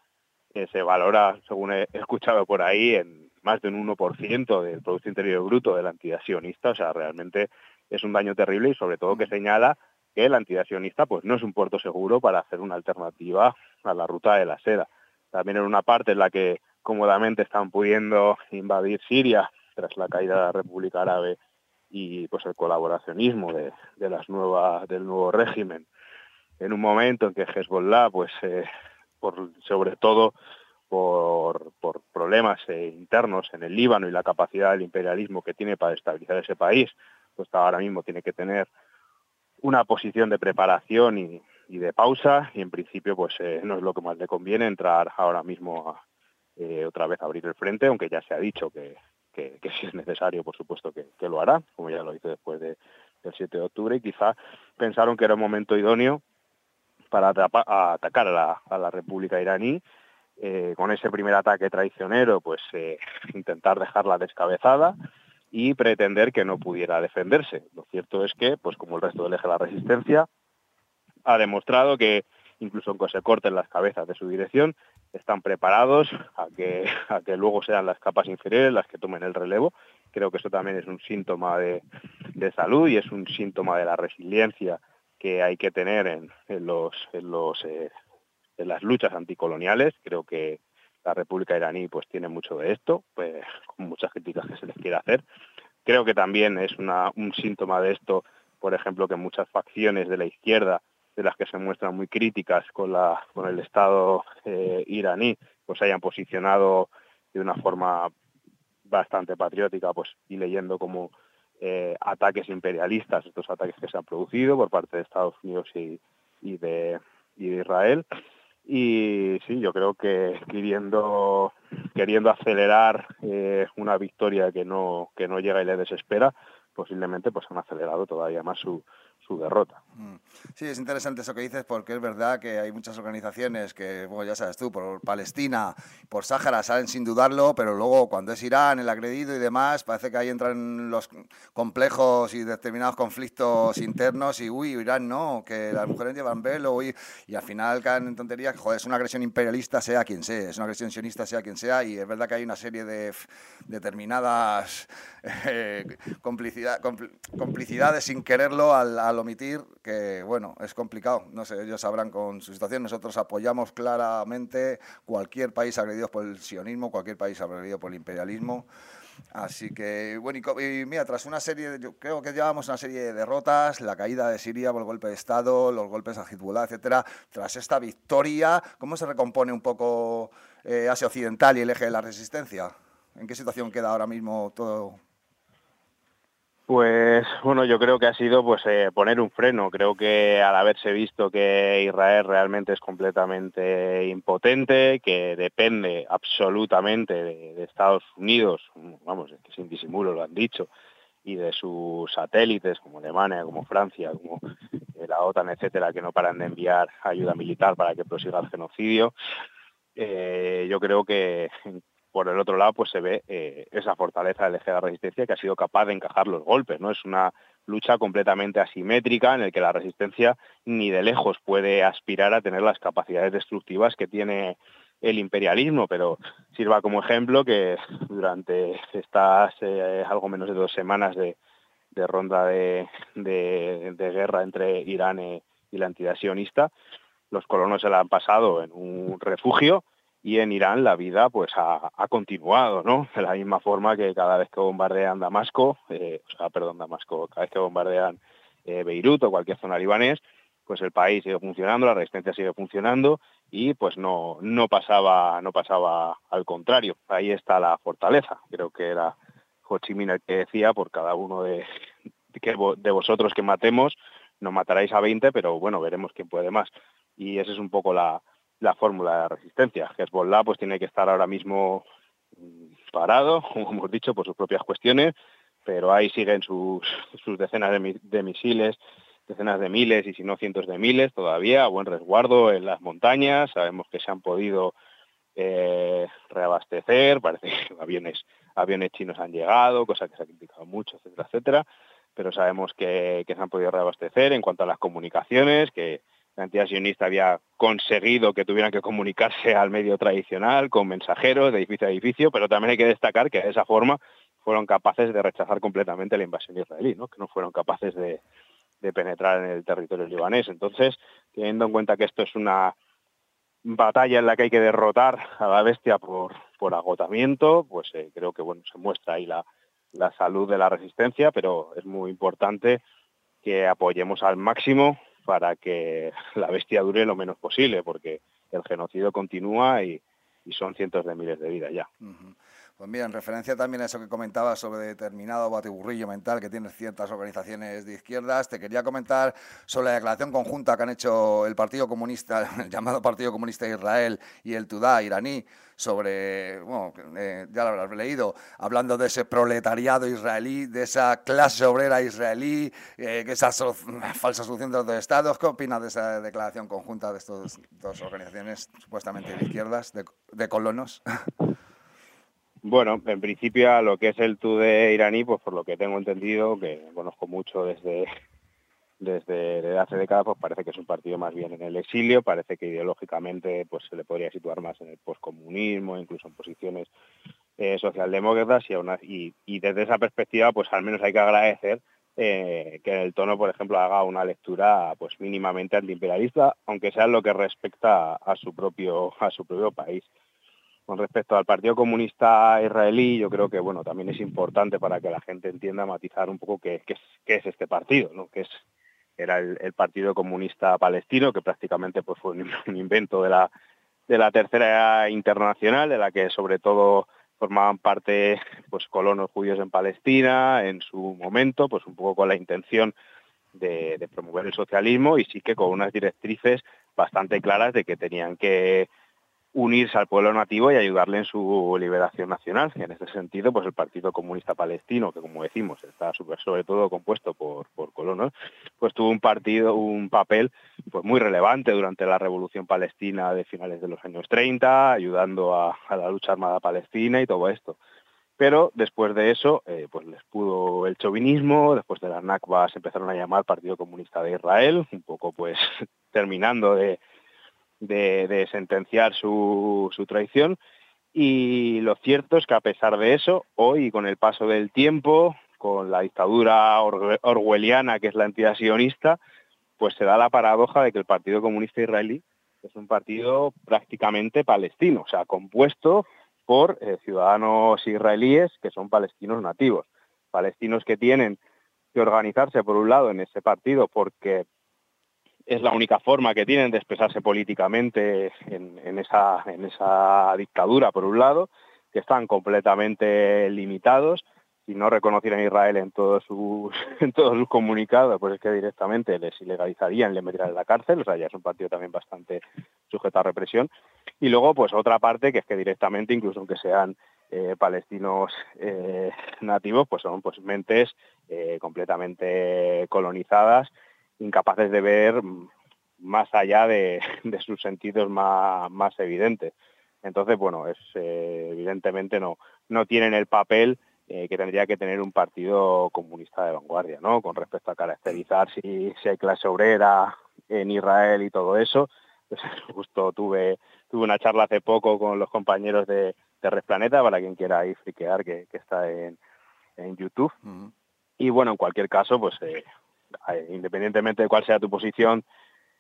que se valora, según he escuchado por ahí, en más de un 1% del Producto Interior Bruto de la entidad sionista. O sea, realmente es un daño terrible y sobre todo que señala que la entidad sionista pues no es un puerto seguro para hacer una alternativa a la ruta de la seda. También en una parte en la que cómodamente están pudiendo invadir Siria tras la caída de la República Árabe y pues el colaboracionismo de, las nuevas del nuevo régimen. En un momento en que Hezbollah pues eh, por sobre todo por, problemas eh, internos en el Líbano y la capacidad del imperialismo que tiene para estabilizar ese país, pues ahora mismo tiene que tener una posición de preparación y, y de pausa y en principio pues eh, no es lo que más le conviene entrar ahora mismo a, eh, otra vez abrir el frente, aunque ya se ha dicho que, que, si es necesario, por supuesto que, lo hará, como ya lo hizo después de, del 7 de octubre, y quizá pensaron que era un momento idóneo para atacar a la, a la República iraní, eh, con ese primer ataque traicionero, pues eh, *laughs* intentar dejarla descabezada y pretender que no pudiera defenderse. Lo cierto es que, pues como el resto del eje de la resistencia, ha demostrado que incluso aunque se corten las cabezas de su dirección, están preparados a que, a que luego sean las capas inferiores las que tomen el relevo. Creo que eso también es un síntoma de, de salud y es un síntoma de la resiliencia que hay que tener en, en los, en, los, eh, en las luchas anticoloniales. Creo que la República iraní pues tiene mucho de esto, pues, con muchas críticas que se les quiere hacer. Creo que también es un síntoma de esto, por ejemplo, que muchas facciones de la izquierda, de las que se muestran muy críticas con, la, con el Estado eh, iraní, pues hayan posicionado de una forma bastante patriótica pues y leyendo como eh, ataques imperialistas, estos ataques que se han producido por parte de Estados Unidos y, y de, y de Israel. Y sí, yo creo que queriendo, queriendo acelerar eh, una victoria que no, que no llega y le desespera, posiblemente pues han acelerado todavía más su, su derrota. Mm. Sí, es interesante eso que dices porque es verdad que hay muchas organizaciones que, bueno, ya sabes tú, por Palestina, por Sáhara salen sin dudarlo, pero luego cuando es Irán el agredido y demás, parece que ahí entran los complejos y determinados conflictos internos y, uy, Irán no, que las mujeres llevan velo, uy, y al final caen en tonterías, joder, es una agresión imperialista sea quien sea, es una agresión sionista sea quien sea, y es verdad que hay una serie de determinadas *laughs* eh, complicidad- compl- complicidades sin quererlo al, al omitir, que bueno, es complicado. No sé, ellos sabrán con su situación. Nosotros apoyamos claramente cualquier país agredido por el sionismo, cualquier país agredido por el imperialismo. Así que, bueno, y, mira, tras una serie, de- yo creo que llevamos una serie de derrotas, la caída de Siria por el golpe de Estado, los golpes a Hezbollah, etcétera, tras esta victoria, ¿cómo se recompone un poco eh, Asia Occidental y el eje de la resistencia? ¿En qué situación queda ahora mismo todo? Pues bueno, yo creo que ha sido pues eh, poner un freno. Creo que al haberse visto que Israel realmente es completamente impotente, que depende absolutamente de, Estados Unidos, vamos, es que sin disimulo lo han dicho, y de sus satélites como Alemania, como Francia, como eh, la OTAN, etcétera, que no paran de enviar ayuda militar para que prosiga el genocidio. Eh, yo creo que por el otro lado pues se ve eh, esa fortaleza del eje de la resistencia que ha sido capaz de encajar los golpes no es una lucha completamente asimétrica en el que la resistencia ni de lejos puede aspirar a tener las capacidades destructivas que tiene el imperialismo pero sirva como ejemplo que durante estas eh, algo menos de dos semanas de, ronda de, guerra entre Irán e- y la entidad sionista los colonos se la han pasado en un refugio y en Irán la vida pues ha, continuado, ¿no? *laughs* De la misma forma que cada vez que bombardean Damasco, eh, o sea, perdón, Damasco, cada vez que bombardean eh, Beirut o cualquier zona libanés, pues el país sigue funcionando, la resistencia sigue funcionando y pues no, no pasaba, no pasaba al contrario. Ahí está la fortaleza. Creo que era Ho Chi Minh el que decía, por cada uno de, de vosotros que matemos, nos mataréis a 20, pero bueno, veremos quién puede más. Y esa es un poco la, la fórmula de la resistencia. Hezbollah pues tiene que estar ahora mismo mm, parado, *laughs* como hemos dicho, por sus propias cuestiones, pero ahí siguen sus, *laughs* decenas de misiles, decenas de miles y si no cientos de miles todavía a buen resguardo en las montañas. Sabemos que se han podido eh, reabastecer, *laughs* parece que aviones, aviones chinos han llegado, cosa que se ha criticado mucho, etcétera, etcétera, pero sabemos que, que se han podido reabastecer en cuanto a las comunicaciones, que la entidad sionista había conseguido que tuvieran que comunicarse al medio tradicional con mensajeros de edificio a edificio, pero también hay que destacar que de esa forma fueron capaces de rechazar completamente la invasión israelí, que no fueron capaces de, penetrar en el territorio libanés. Entonces, teniendo en cuenta que esto es una batalla en la que hay que derrotar a la bestia por, agotamiento, pues eh, creo que bueno se muestra ahí la salud de la resistencia, pero es muy importante que apoyemos al máximo para que *laughs* la bestia dure lo menos posible, porque el genocidio continúa y, son cientos de miles de vidas ya. Pues mira, en referencia también a eso que comentabas sobre determinado batiburrillo mental que tienen ciertas organizaciones de izquierdas, te quería comentar sobre la declaración conjunta que han hecho el Partido Comunista, *laughs* el llamado Partido Comunista de Israel y el Tudá iraní sobre, bueno, eh, ya lo habrás leído, hablando de ese proletariado israelí, de esa clase obrera israelí, eh, que esa so- *laughs* falsa solución de los dos estados. ¿Qué opinas de esa declaración conjunta de estas dos organizaciones supuestamente de izquierdas, de, de colonos? *laughs* Bueno, en principio a lo que es el TUDE iraní, pues por lo que tengo entendido, que conozco mucho *laughs* desde, desde, hace décadas, pues parece que es un partido más bien en el exilio, parece que ideológicamente pues se le podría situar más en el poscomunismo, incluso en posiciones eh, socialdemócratas y, desde esa perspectiva pues al menos hay que agradecer eh, que en el tono, por ejemplo, haga una lectura pues mínimamente antiimperialista, aunque sea lo que respecta a su propio *laughs* a su propio país. Con respecto al Partido Comunista Israelí, yo creo que bueno también es importante para que la gente entienda matizar un poco qué, es, este partido, ¿no? que es era el, Partido Comunista Palestino, que prácticamente pues fue *laughs* un, invento de la de la tercera internacional, de la que sobre todo formaban parte pues colonos judíos en Palestina en su momento, pues un poco con la intención de promover el socialismo y sí que con unas directrices bastante claras de que tenían que unirse al pueblo nativo y ayudarle en su liberación nacional. Y en ese sentido, pues el Partido Comunista Palestino, que como decimos está sobre todo compuesto por, por colonos, pues tuvo un partido, un papel pues muy relevante durante la Revolución Palestina de finales de los años 30, ayudando a, la lucha armada palestina y todo esto. Pero después de eso, eh, pues les pudo el chauvinismo, después de la Nakba se empezaron a llamar Partido Comunista de Israel, un poco pues *laughs* terminando de, de, sentenciar su, su traición. Y lo cierto es que a pesar de eso, hoy con el paso del tiempo, con la dictadura orwe- orwelliana que es la entidad sionista, pues se da la paradoja de que el Partido Comunista Israelí es un partido prácticamente palestino, o sea, compuesto por eh, ciudadanos israelíes que son palestinos nativos, palestinos que tienen que organizarse por un lado en ese partido porque es la única forma que tienen de expresarse políticamente en, esa, en esa dictadura, por un lado, que están completamente limitados. Si no reconocieran a Israel en todos sus, *laughs* en todos sus comunicados, pues es que directamente les ilegalizarían, les meterían en la cárcel. O sea, ya es un partido también bastante sujeto a represión. Y luego, pues otra parte, que es que directamente, incluso aunque sean eh, palestinos eh, nativos, pues son pues mentes eh, completamente colonizadas incapaces de ver más allá de, de sus sentidos más, más evidentes. Entonces, bueno, es eh, evidentemente no, no tienen el papel eh, que tendría que tener un partido comunista de vanguardia, ¿no? Con respecto a caracterizar si, si hay clase obrera en Israel y todo eso. Pues, *laughs* justo tuve, tuve una charla hace poco con los compañeros de, de Red Planeta, para quien quiera ahí friquear, que, que está en, en YouTube. Y bueno, en cualquier caso, pues eh, independientemente de cuál sea tu posición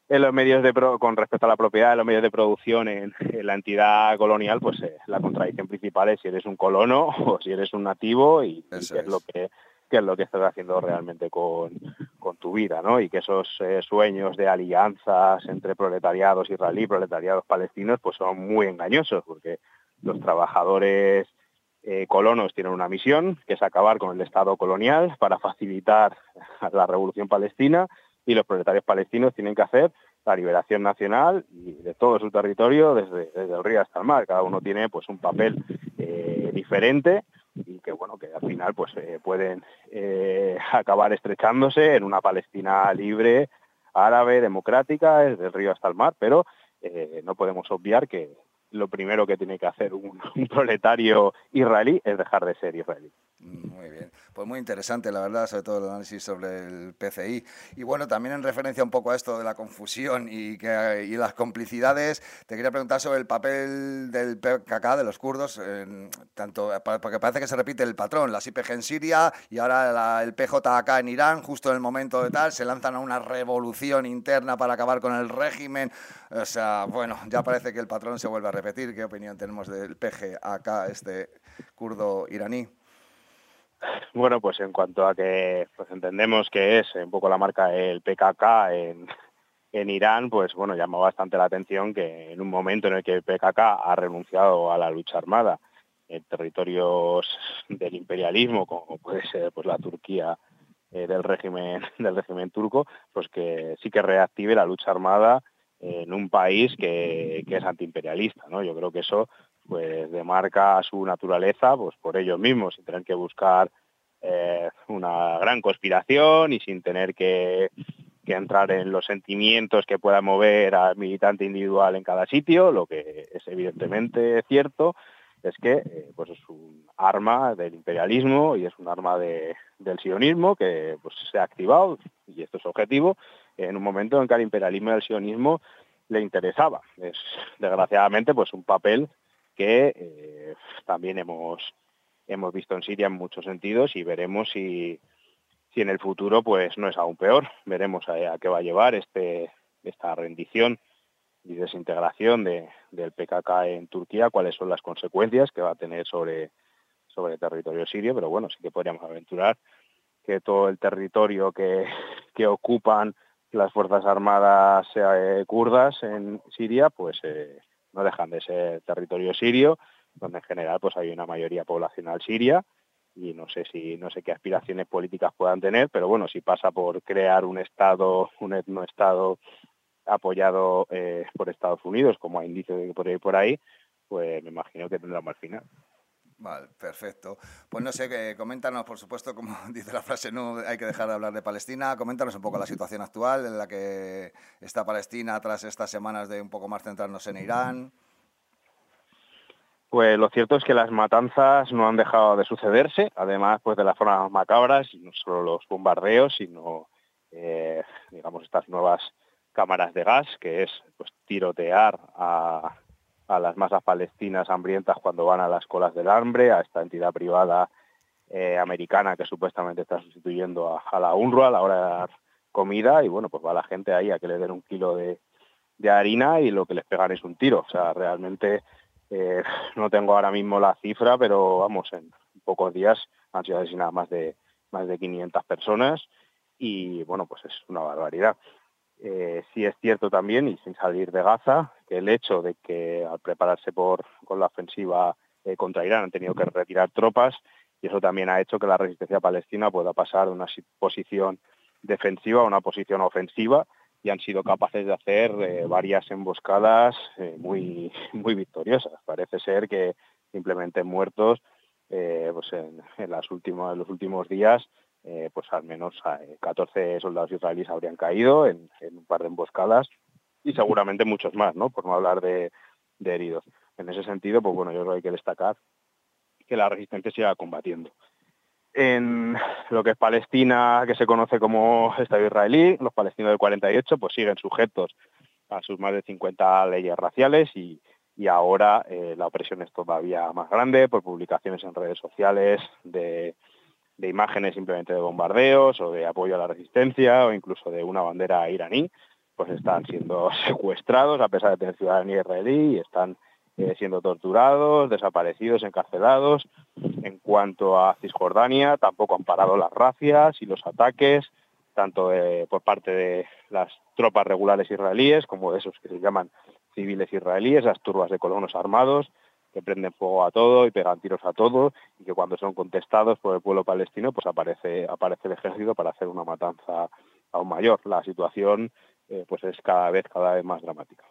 en los medios de pro- con respecto a la propiedad de los medios de producción en, en la entidad colonial, pues eh, la contradicción principal es si eres un colono *laughs* o si eres un nativo y, y qué es. lo que qué es lo que estás haciendo realmente con, con tu vida, ¿no? Y que esos eh, sueños de alianzas entre proletariados israelí proletariados palestinos pues son muy engañosos porque los trabajadores eh, colonos tienen una misión, que es acabar con el Estado colonial para facilitar *laughs* la revolución palestina y los proletarios palestinos tienen que hacer la liberación nacional y de todo su territorio desde, el río hasta el mar. Cada uno tiene pues un papel eh, diferente y que bueno que al final pues eh, pueden *laughs* acabar estrechándose en una Palestina libre, árabe, democrática, desde el río hasta el mar, pero no podemos obviar que lo primero que tiene que hacer *laughs* un, proletario israelí es dejar de ser israelí. Muy bien, pues muy interesante la verdad, sobre todo el análisis sobre el PCI. Y bueno, también en referencia un poco a esto de la confusión y, que, y las complicidades, te quería preguntar sobre el papel del PKK, de los kurdos, en, tanto porque parece que se repite el patrón, las IPG en Siria y ahora la- el PJK en Irán, justo en el momento de tal, se lanzan a una revolución interna para acabar con el régimen. O sea, bueno, ya parece que el patrón se vuelve a repetir. ¿Qué opinión tenemos del PGK, este kurdo iraní? *laughs* Bueno, pues en cuanto a que pues entendemos que es un poco la marca del PKK *laughs* en, Irán, pues bueno, llama bastante la atención que en un momento en el que el PKK ha renunciado a la lucha armada en territorios del imperialismo, como puede ser pues la Turquía eh, del régimen *laughs* del régimen turco, pues que sí que reactive la lucha armada en un país que, que es antiimperialista, ¿no? Yo creo que eso pues demarca su naturaleza pues por ellos mismos, sin tener que buscar eh, una gran conspiración y sin tener que, que entrar en los sentimientos que pueda mover al militante individual en cada sitio, lo que es evidentemente cierto es que eh, pues es un arma del imperialismo y es un arma de, del sionismo que pues, se ha activado, y esto es objetivo, en un momento en que al imperialismo y al sionismo le interesaba. Es desgraciadamente pues un papel que eh, también hemos, hemos visto en Siria en muchos sentidos y veremos si, si en el futuro pues no es aún peor. Veremos a, qué va a llevar este, esta rendición y desintegración de, del PKK en Turquía, cuáles son las consecuencias que va a tener sobre, sobre el territorio sirio, pero bueno, sí que podríamos aventurar que todo el territorio que, que ocupan las Fuerzas Armadas eh, kurdas en Siria, pues eh, no dejan de ser territorio sirio, donde en general pues hay una mayoría poblacional siria y no sé si no sé qué aspiraciones políticas puedan tener, pero bueno, si pasa por crear un estado, un etnoestado apoyado eh, por Estados Unidos, como hay indicios de que por ahí, pues me imagino que tendrá mal final. Vale, perfecto. Pues no sé, que coméntanos, por supuesto, como *laughs* dice la frase, no hay que dejar de hablar de Palestina. Coméntanos un poco la situación actual en la que está Palestina tras estas semanas de un poco más centrarnos en Irán. Pues lo cierto es que las matanzas no han dejado de sucederse, además pues de las formas macabras, no solo los bombardeos, sino eh, digamos estas nuevas cámaras de gas, que es pues tirotear a, a las masas palestinas hambrientas cuando van a las colas del hambre, a esta entidad privada eh, americana que supuestamente está sustituyendo a, la UNRWA a la hora de dar comida, y bueno, pues va la gente ahí a que le den un kilo de, de harina y lo que les pegan es un tiro. O sea, realmente eh, *laughs* no tengo ahora mismo la cifra, pero vamos, en pocos días han sido asesinadas más de, más de 500 personas y bueno, pues es una barbaridad. Eh, sí es cierto también, y sin salir de Gaza, que el hecho de que al prepararse por, con la ofensiva eh, contra Irán han tenido que retirar tropas y eso también ha hecho que la resistencia palestina pueda pasar de una si- posición defensiva a una posición ofensiva y han sido capaces de hacer eh, varias emboscadas muy, *laughs* muy victoriosas. Parece ser que simplemente muertos pues en, en las últimas, en los últimos días eh, pues al menos eh, 14 soldados israelíes habrían caído en, un par de emboscadas y seguramente muchos más, ¿no? Por no hablar de, heridos. En ese sentido, pues bueno, yo creo que hay que destacar que la resistencia siga combatiendo. En lo que es Palestina, que se conoce como Estado israelí, los palestinos del 48 pues siguen sujetos a sus más de 50 leyes raciales y, y ahora eh, la opresión es todavía más grande por publicaciones en redes sociales de, de imágenes simplemente de bombardeos o de apoyo a la resistencia o incluso de una bandera iraní, pues están siendo *laughs* secuestrados a pesar de tener ciudadanía israelí y están eh, siendo torturados, desaparecidos, encarcelados. En cuanto a Cisjordania, tampoco han parado las racias y los ataques, tanto eh, por parte de las tropas regulares israelíes como de esos que se llaman civiles israelíes, las turbas de colonos armados, que prenden fuego a todo y pegan tiros a todo y que cuando son contestados por el pueblo palestino pues aparece aparece el ejército para hacer una matanza aún mayor la situación eh, pues es cada vez cada vez más dramática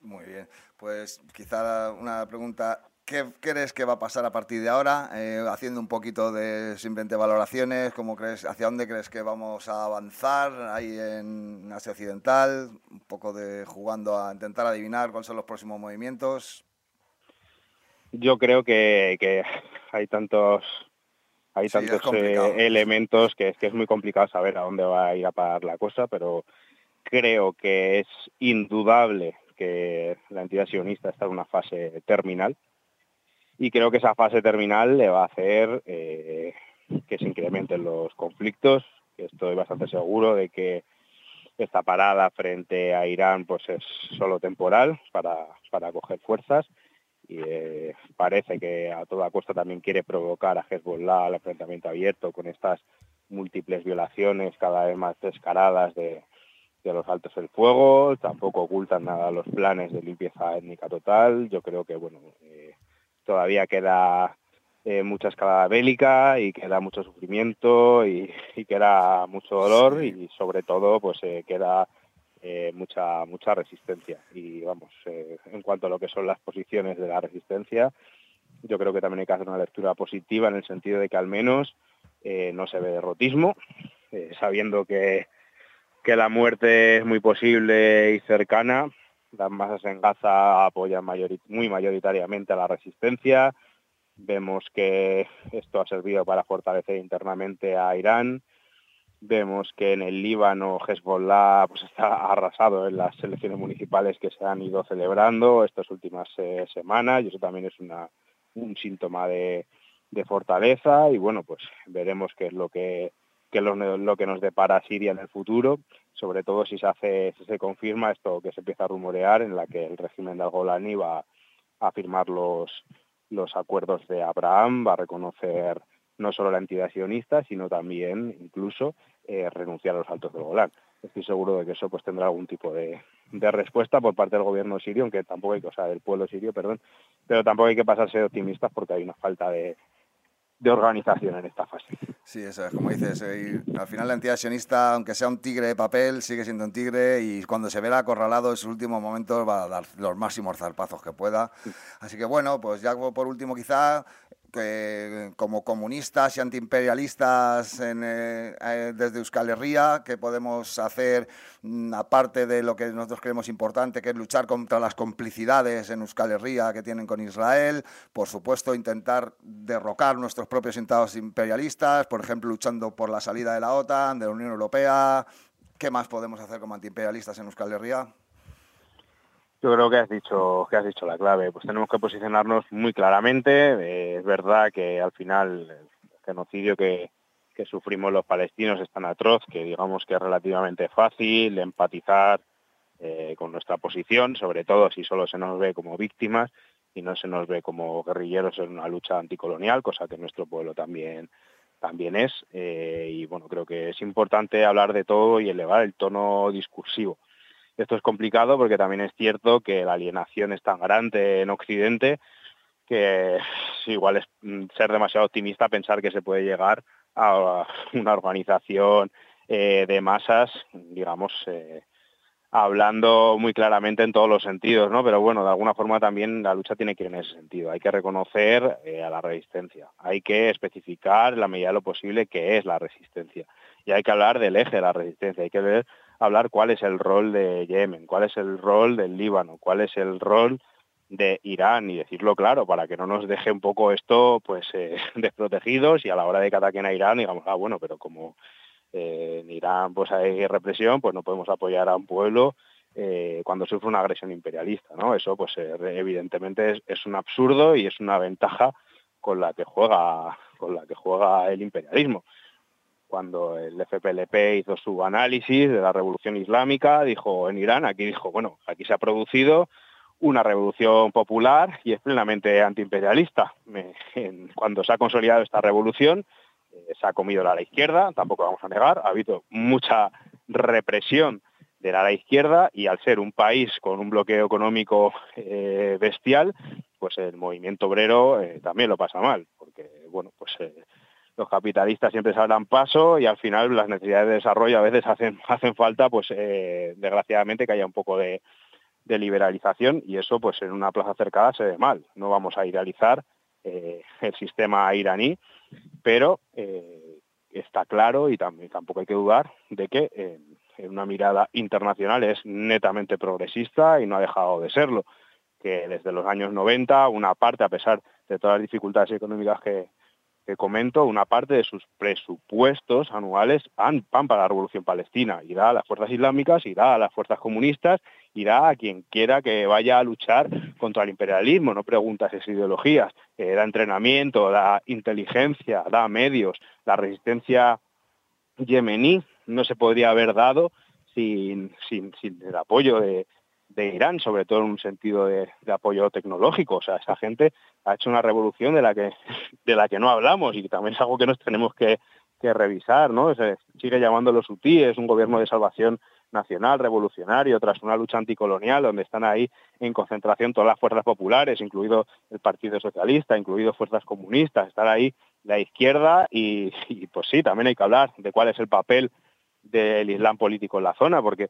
Muy bien, pues quizá una pregunta, ¿qué crees que va a pasar a partir de ahora? Eh, haciendo un poquito de simplemente valoraciones, ¿cómo crees, ¿hacia dónde crees que vamos a avanzar ahí en Asia Occidental? Un poco de jugando a intentar adivinar cuáles son los próximos movimientos. Yo creo que, que hay tantos hay Sí, tantos eh, elementos que es que es muy complicado saber a dónde va a ir a parar la cosa, pero creo que es indudable que la entidad sionista está en una fase terminal y creo que esa fase terminal le va a hacer eh, que se incrementen los conflictos, estoy bastante seguro de que esta parada frente a Irán pues es solo temporal para, para coger fuerzas y eh, parece que a toda costa también quiere provocar a Hezbollah al enfrentamiento abierto con estas múltiples violaciones cada vez más descaradas de, de los altos el fuego, tampoco ocultan nada los planes de limpieza étnica total. Yo creo que bueno eh, todavía queda eh, mucha escalada bélica y queda mucho sufrimiento y, y queda mucho dolor y sobre todo pues eh, queda eh, mucha mucha resistencia. Y vamos eh, en cuanto a lo que son las posiciones de la resistencia yo creo que también hay que hacer una lectura positiva en el sentido de que al menos eh, no se ve derrotismo sabiendo que que la muerte es muy posible y cercana. Las masas en Gaza apoyan muy mayoritariamente a la resistencia. Vemos que esto ha servido para fortalecer internamente a Irán Vemos que en el Líbano Hezbollah pues, está arrasado en las elecciones municipales que se han ido celebrando estas últimas eh, semanas y eso también es una, un síntoma de, de fortaleza y bueno, pues veremos qué es lo que, qué lo que nos depara Siria en el futuro, sobre todo si se hace, si se confirma esto que se empieza a rumorear en la que el régimen de Al-Golani va a firmar los, los acuerdos de Abraham, va a reconocer no solo la entidad sionista, sino también incluso eh, renunciar a los altos del Golán. estoy seguro de que eso pues tendrá algún tipo de, de respuesta por parte del gobierno sirio, aunque tampoco hay que, o sea, del pueblo sirio, perdón, pero tampoco hay que pasarse de optimistas porque hay una falta de, de organización en esta fase. Sí, eso es, como dices, eh, al final la entidad sionista, aunque sea un tigre de papel, sigue siendo un tigre y cuando se verá acorralado en sus últimos momentos va a dar los máximos zarpazos que pueda. Así que bueno, pues ya por último quizá, que como comunistas y antiimperialistas en, eh, eh, desde Euskal Herria, que podemos hacer mm, aparte de lo que nosotros creemos importante, que es luchar contra las complicidades en Euskal Herria que tienen con Israel, por supuesto intentar derrocar nuestros propios intentados imperialistas, por ejemplo luchando por la salida de la OTAN, de la Unión Europea. ¿Qué más podemos hacer como antiimperialistas en Euskal Herria? Yo creo que has dicho que has dicho la clave. Pues tenemos que posicionarnos muy claramente. Eh, es verdad que al final el genocidio que, sufrimos los palestinos es tan atroz que digamos que es relativamente fácil empatizar eh, con nuestra posición, sobre todo si solo se nos ve como víctimas y no se nos ve como guerrilleros en una lucha anticolonial, cosa que nuestro pueblo también también es. Eh, y bueno, creo que es importante hablar de todo y elevar el tono discursivo. Esto es complicado porque también es cierto que la alienación es tan grande en Occidente que *sighs* igual es mm, ser demasiado optimista pensar que se puede llegar a *laughs* una organización eh, de masas, digamos, eh, hablando muy claramente en todos los sentidos, ¿no? Pero bueno, de alguna forma también la lucha tiene que ir en ese sentido. Hay que reconocer eh, a la resistencia, hay que especificar la medida de lo posible qué es la resistencia y hay que hablar del eje de la resistencia, hay que ver hablar cuál es el rol de Yemen, cuál es el rol del Líbano, cuál es el rol de Irán y decirlo claro para que no nos deje un poco esto pues eh, *laughs* desprotegidos y a la hora de que ataquen a Irán digamos ah bueno pero como eh, en Irán pues hay represión pues no podemos apoyar a un pueblo eh, cuando sufre una agresión imperialista no eso pues evidentemente es, es un absurdo y es una ventaja con la que juega con la que juega el imperialismo cuando el FPLP hizo su análisis de la revolución islámica, dijo en Irán, aquí dijo, bueno, aquí se ha producido una revolución popular y es plenamente antiimperialista. Cuando se ha consolidado esta revolución, eh, se ha comido la ala izquierda, tampoco vamos a negar, ha habido mucha represión de la ala izquierda y al ser un país con un bloqueo económico eh, bestial, pues el movimiento obrero eh, también lo pasa mal, porque bueno, pues los capitalistas siempre se abran paso y al final las necesidades de desarrollo a veces hacen, *laughs* hacen falta, pues eh, desgraciadamente que haya un poco de, liberalización y eso pues en una plaza cercada se ve mal. No vamos a idealizar eh, el sistema iraní, pero eh, está claro y tampoco hay que dudar de que en una mirada internacional es netamente progresista y no ha dejado de serlo. Que desde los años 90 una parte, a pesar de todas las dificultades económicas que, que comento, una parte de sus presupuestos anuales van, para la Revolución Palestina. Irá a las fuerzas islámicas, irá a las fuerzas comunistas, irá a quien quiera que vaya a luchar contra el imperialismo. No preguntas esas ideologías. Eh, da entrenamiento, da inteligencia, da medios. La resistencia yemení no se podría haber dado sin, sin, sin el apoyo de, de Irán, sobre todo en un sentido de, apoyo tecnológico. O sea, esa gente ha hecho una revolución de la que, *laughs* de la que no hablamos y también es algo que nos tenemos que, que revisar, ¿no? Se sigue llamándolo SUTI, es un gobierno de salvación nacional, revolucionario, tras una lucha anticolonial, donde están ahí en concentración todas las fuerzas populares, incluido el Partido Socialista, incluido fuerzas comunistas, estar ahí la izquierda y, y pues sí, también hay que hablar de cuál es el papel del Islam político en la zona, porque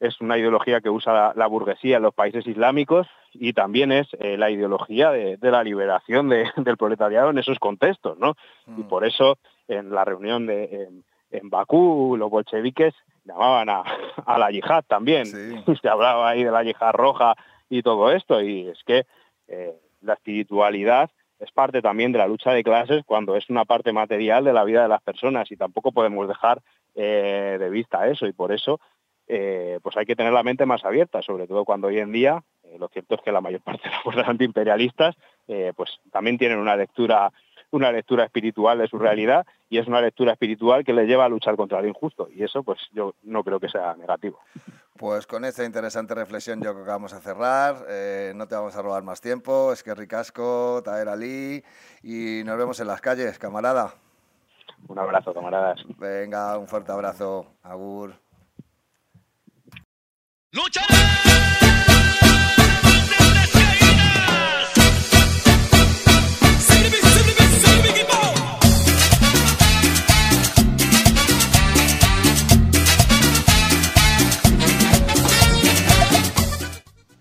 es una ideología que usa la, la burguesía en los países islámicos y también es eh, la ideología de, de la liberación de- *laughs* del proletariado en esos contextos, ¿no? Y por eso en la reunión de, en, en Bakú los bolcheviques llamaban a, *laughs* a la yihad también. *laughs* Se hablaba ahí de la yihad roja y todo esto y es que eh, la espiritualidad es parte también de la lucha de clases cuando es una parte material de la vida de las personas y tampoco podemos dejar eh, de vista eso y por eso eh, pues hay que tener la mente más abierta, sobre todo cuando hoy en día eh, lo cierto es que la mayor *laughs* parte de las fuerzas antiimperialistas eh, pues también tienen una lectura una lectura espiritual de su realidad y es una lectura espiritual que les lleva a luchar contra lo injusto y eso pues yo no creo que sea negativo. Pues con esta interesante reflexión yo creo que vamos a cerrar. Eh, no te vamos a robar más tiempo. Es que ricasco, Taer Ali. Y nos vemos en las calles, camarada. Un abrazo, camaradas. Venga, un fuerte abrazo. Agur.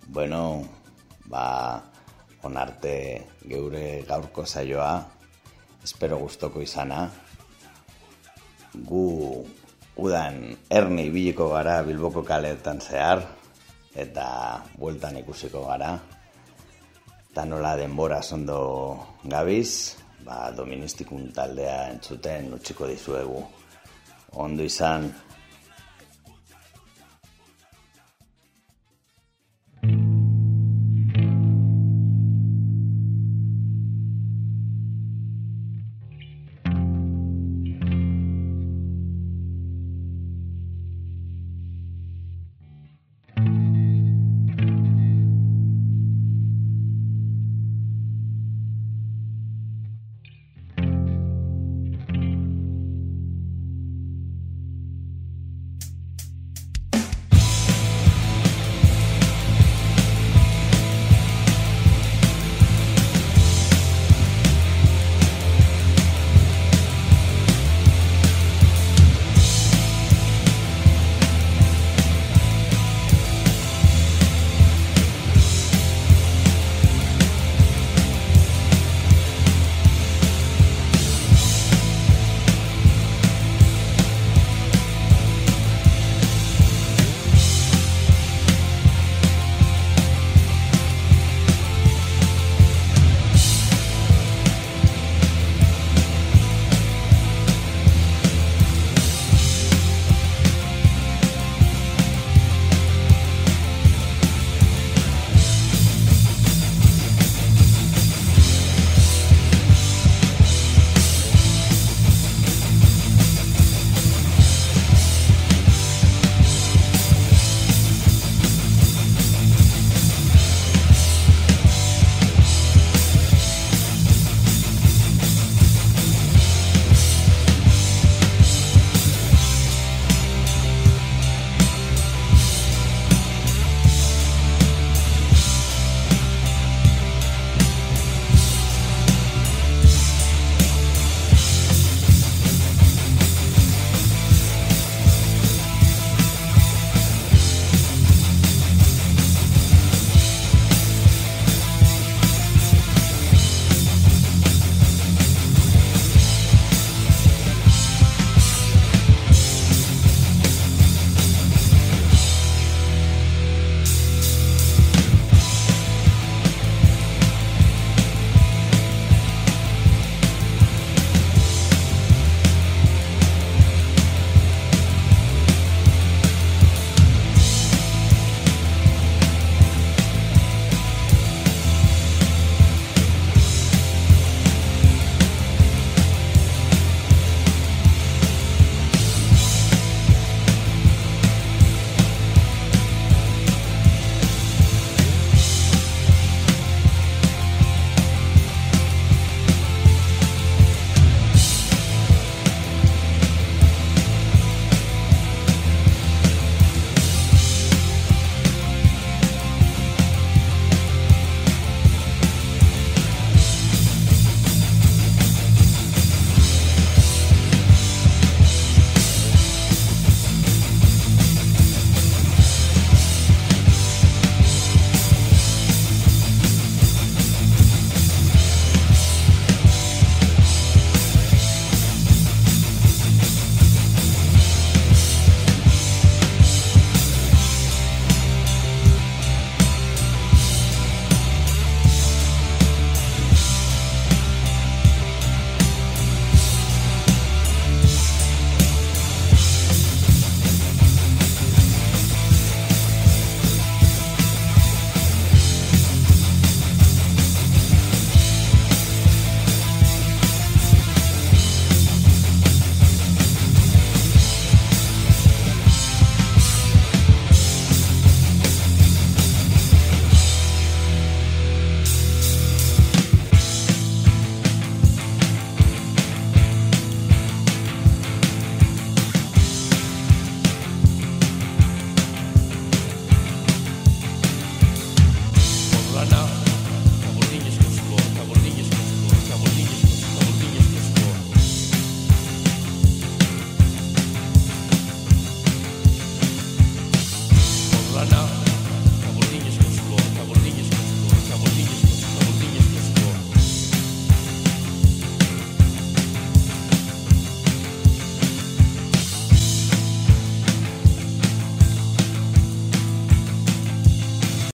Bueno, ba, onarte geure gaurko saioa, espero gustoko izana. Gu udan erni ibiliko gara Bilboko kaletan zehar, eta bueltan ikusiko gara. Eta nola denbora ondo gabiz, ba, doministikun taldea entzuten utxiko dizuegu. Ondo izan,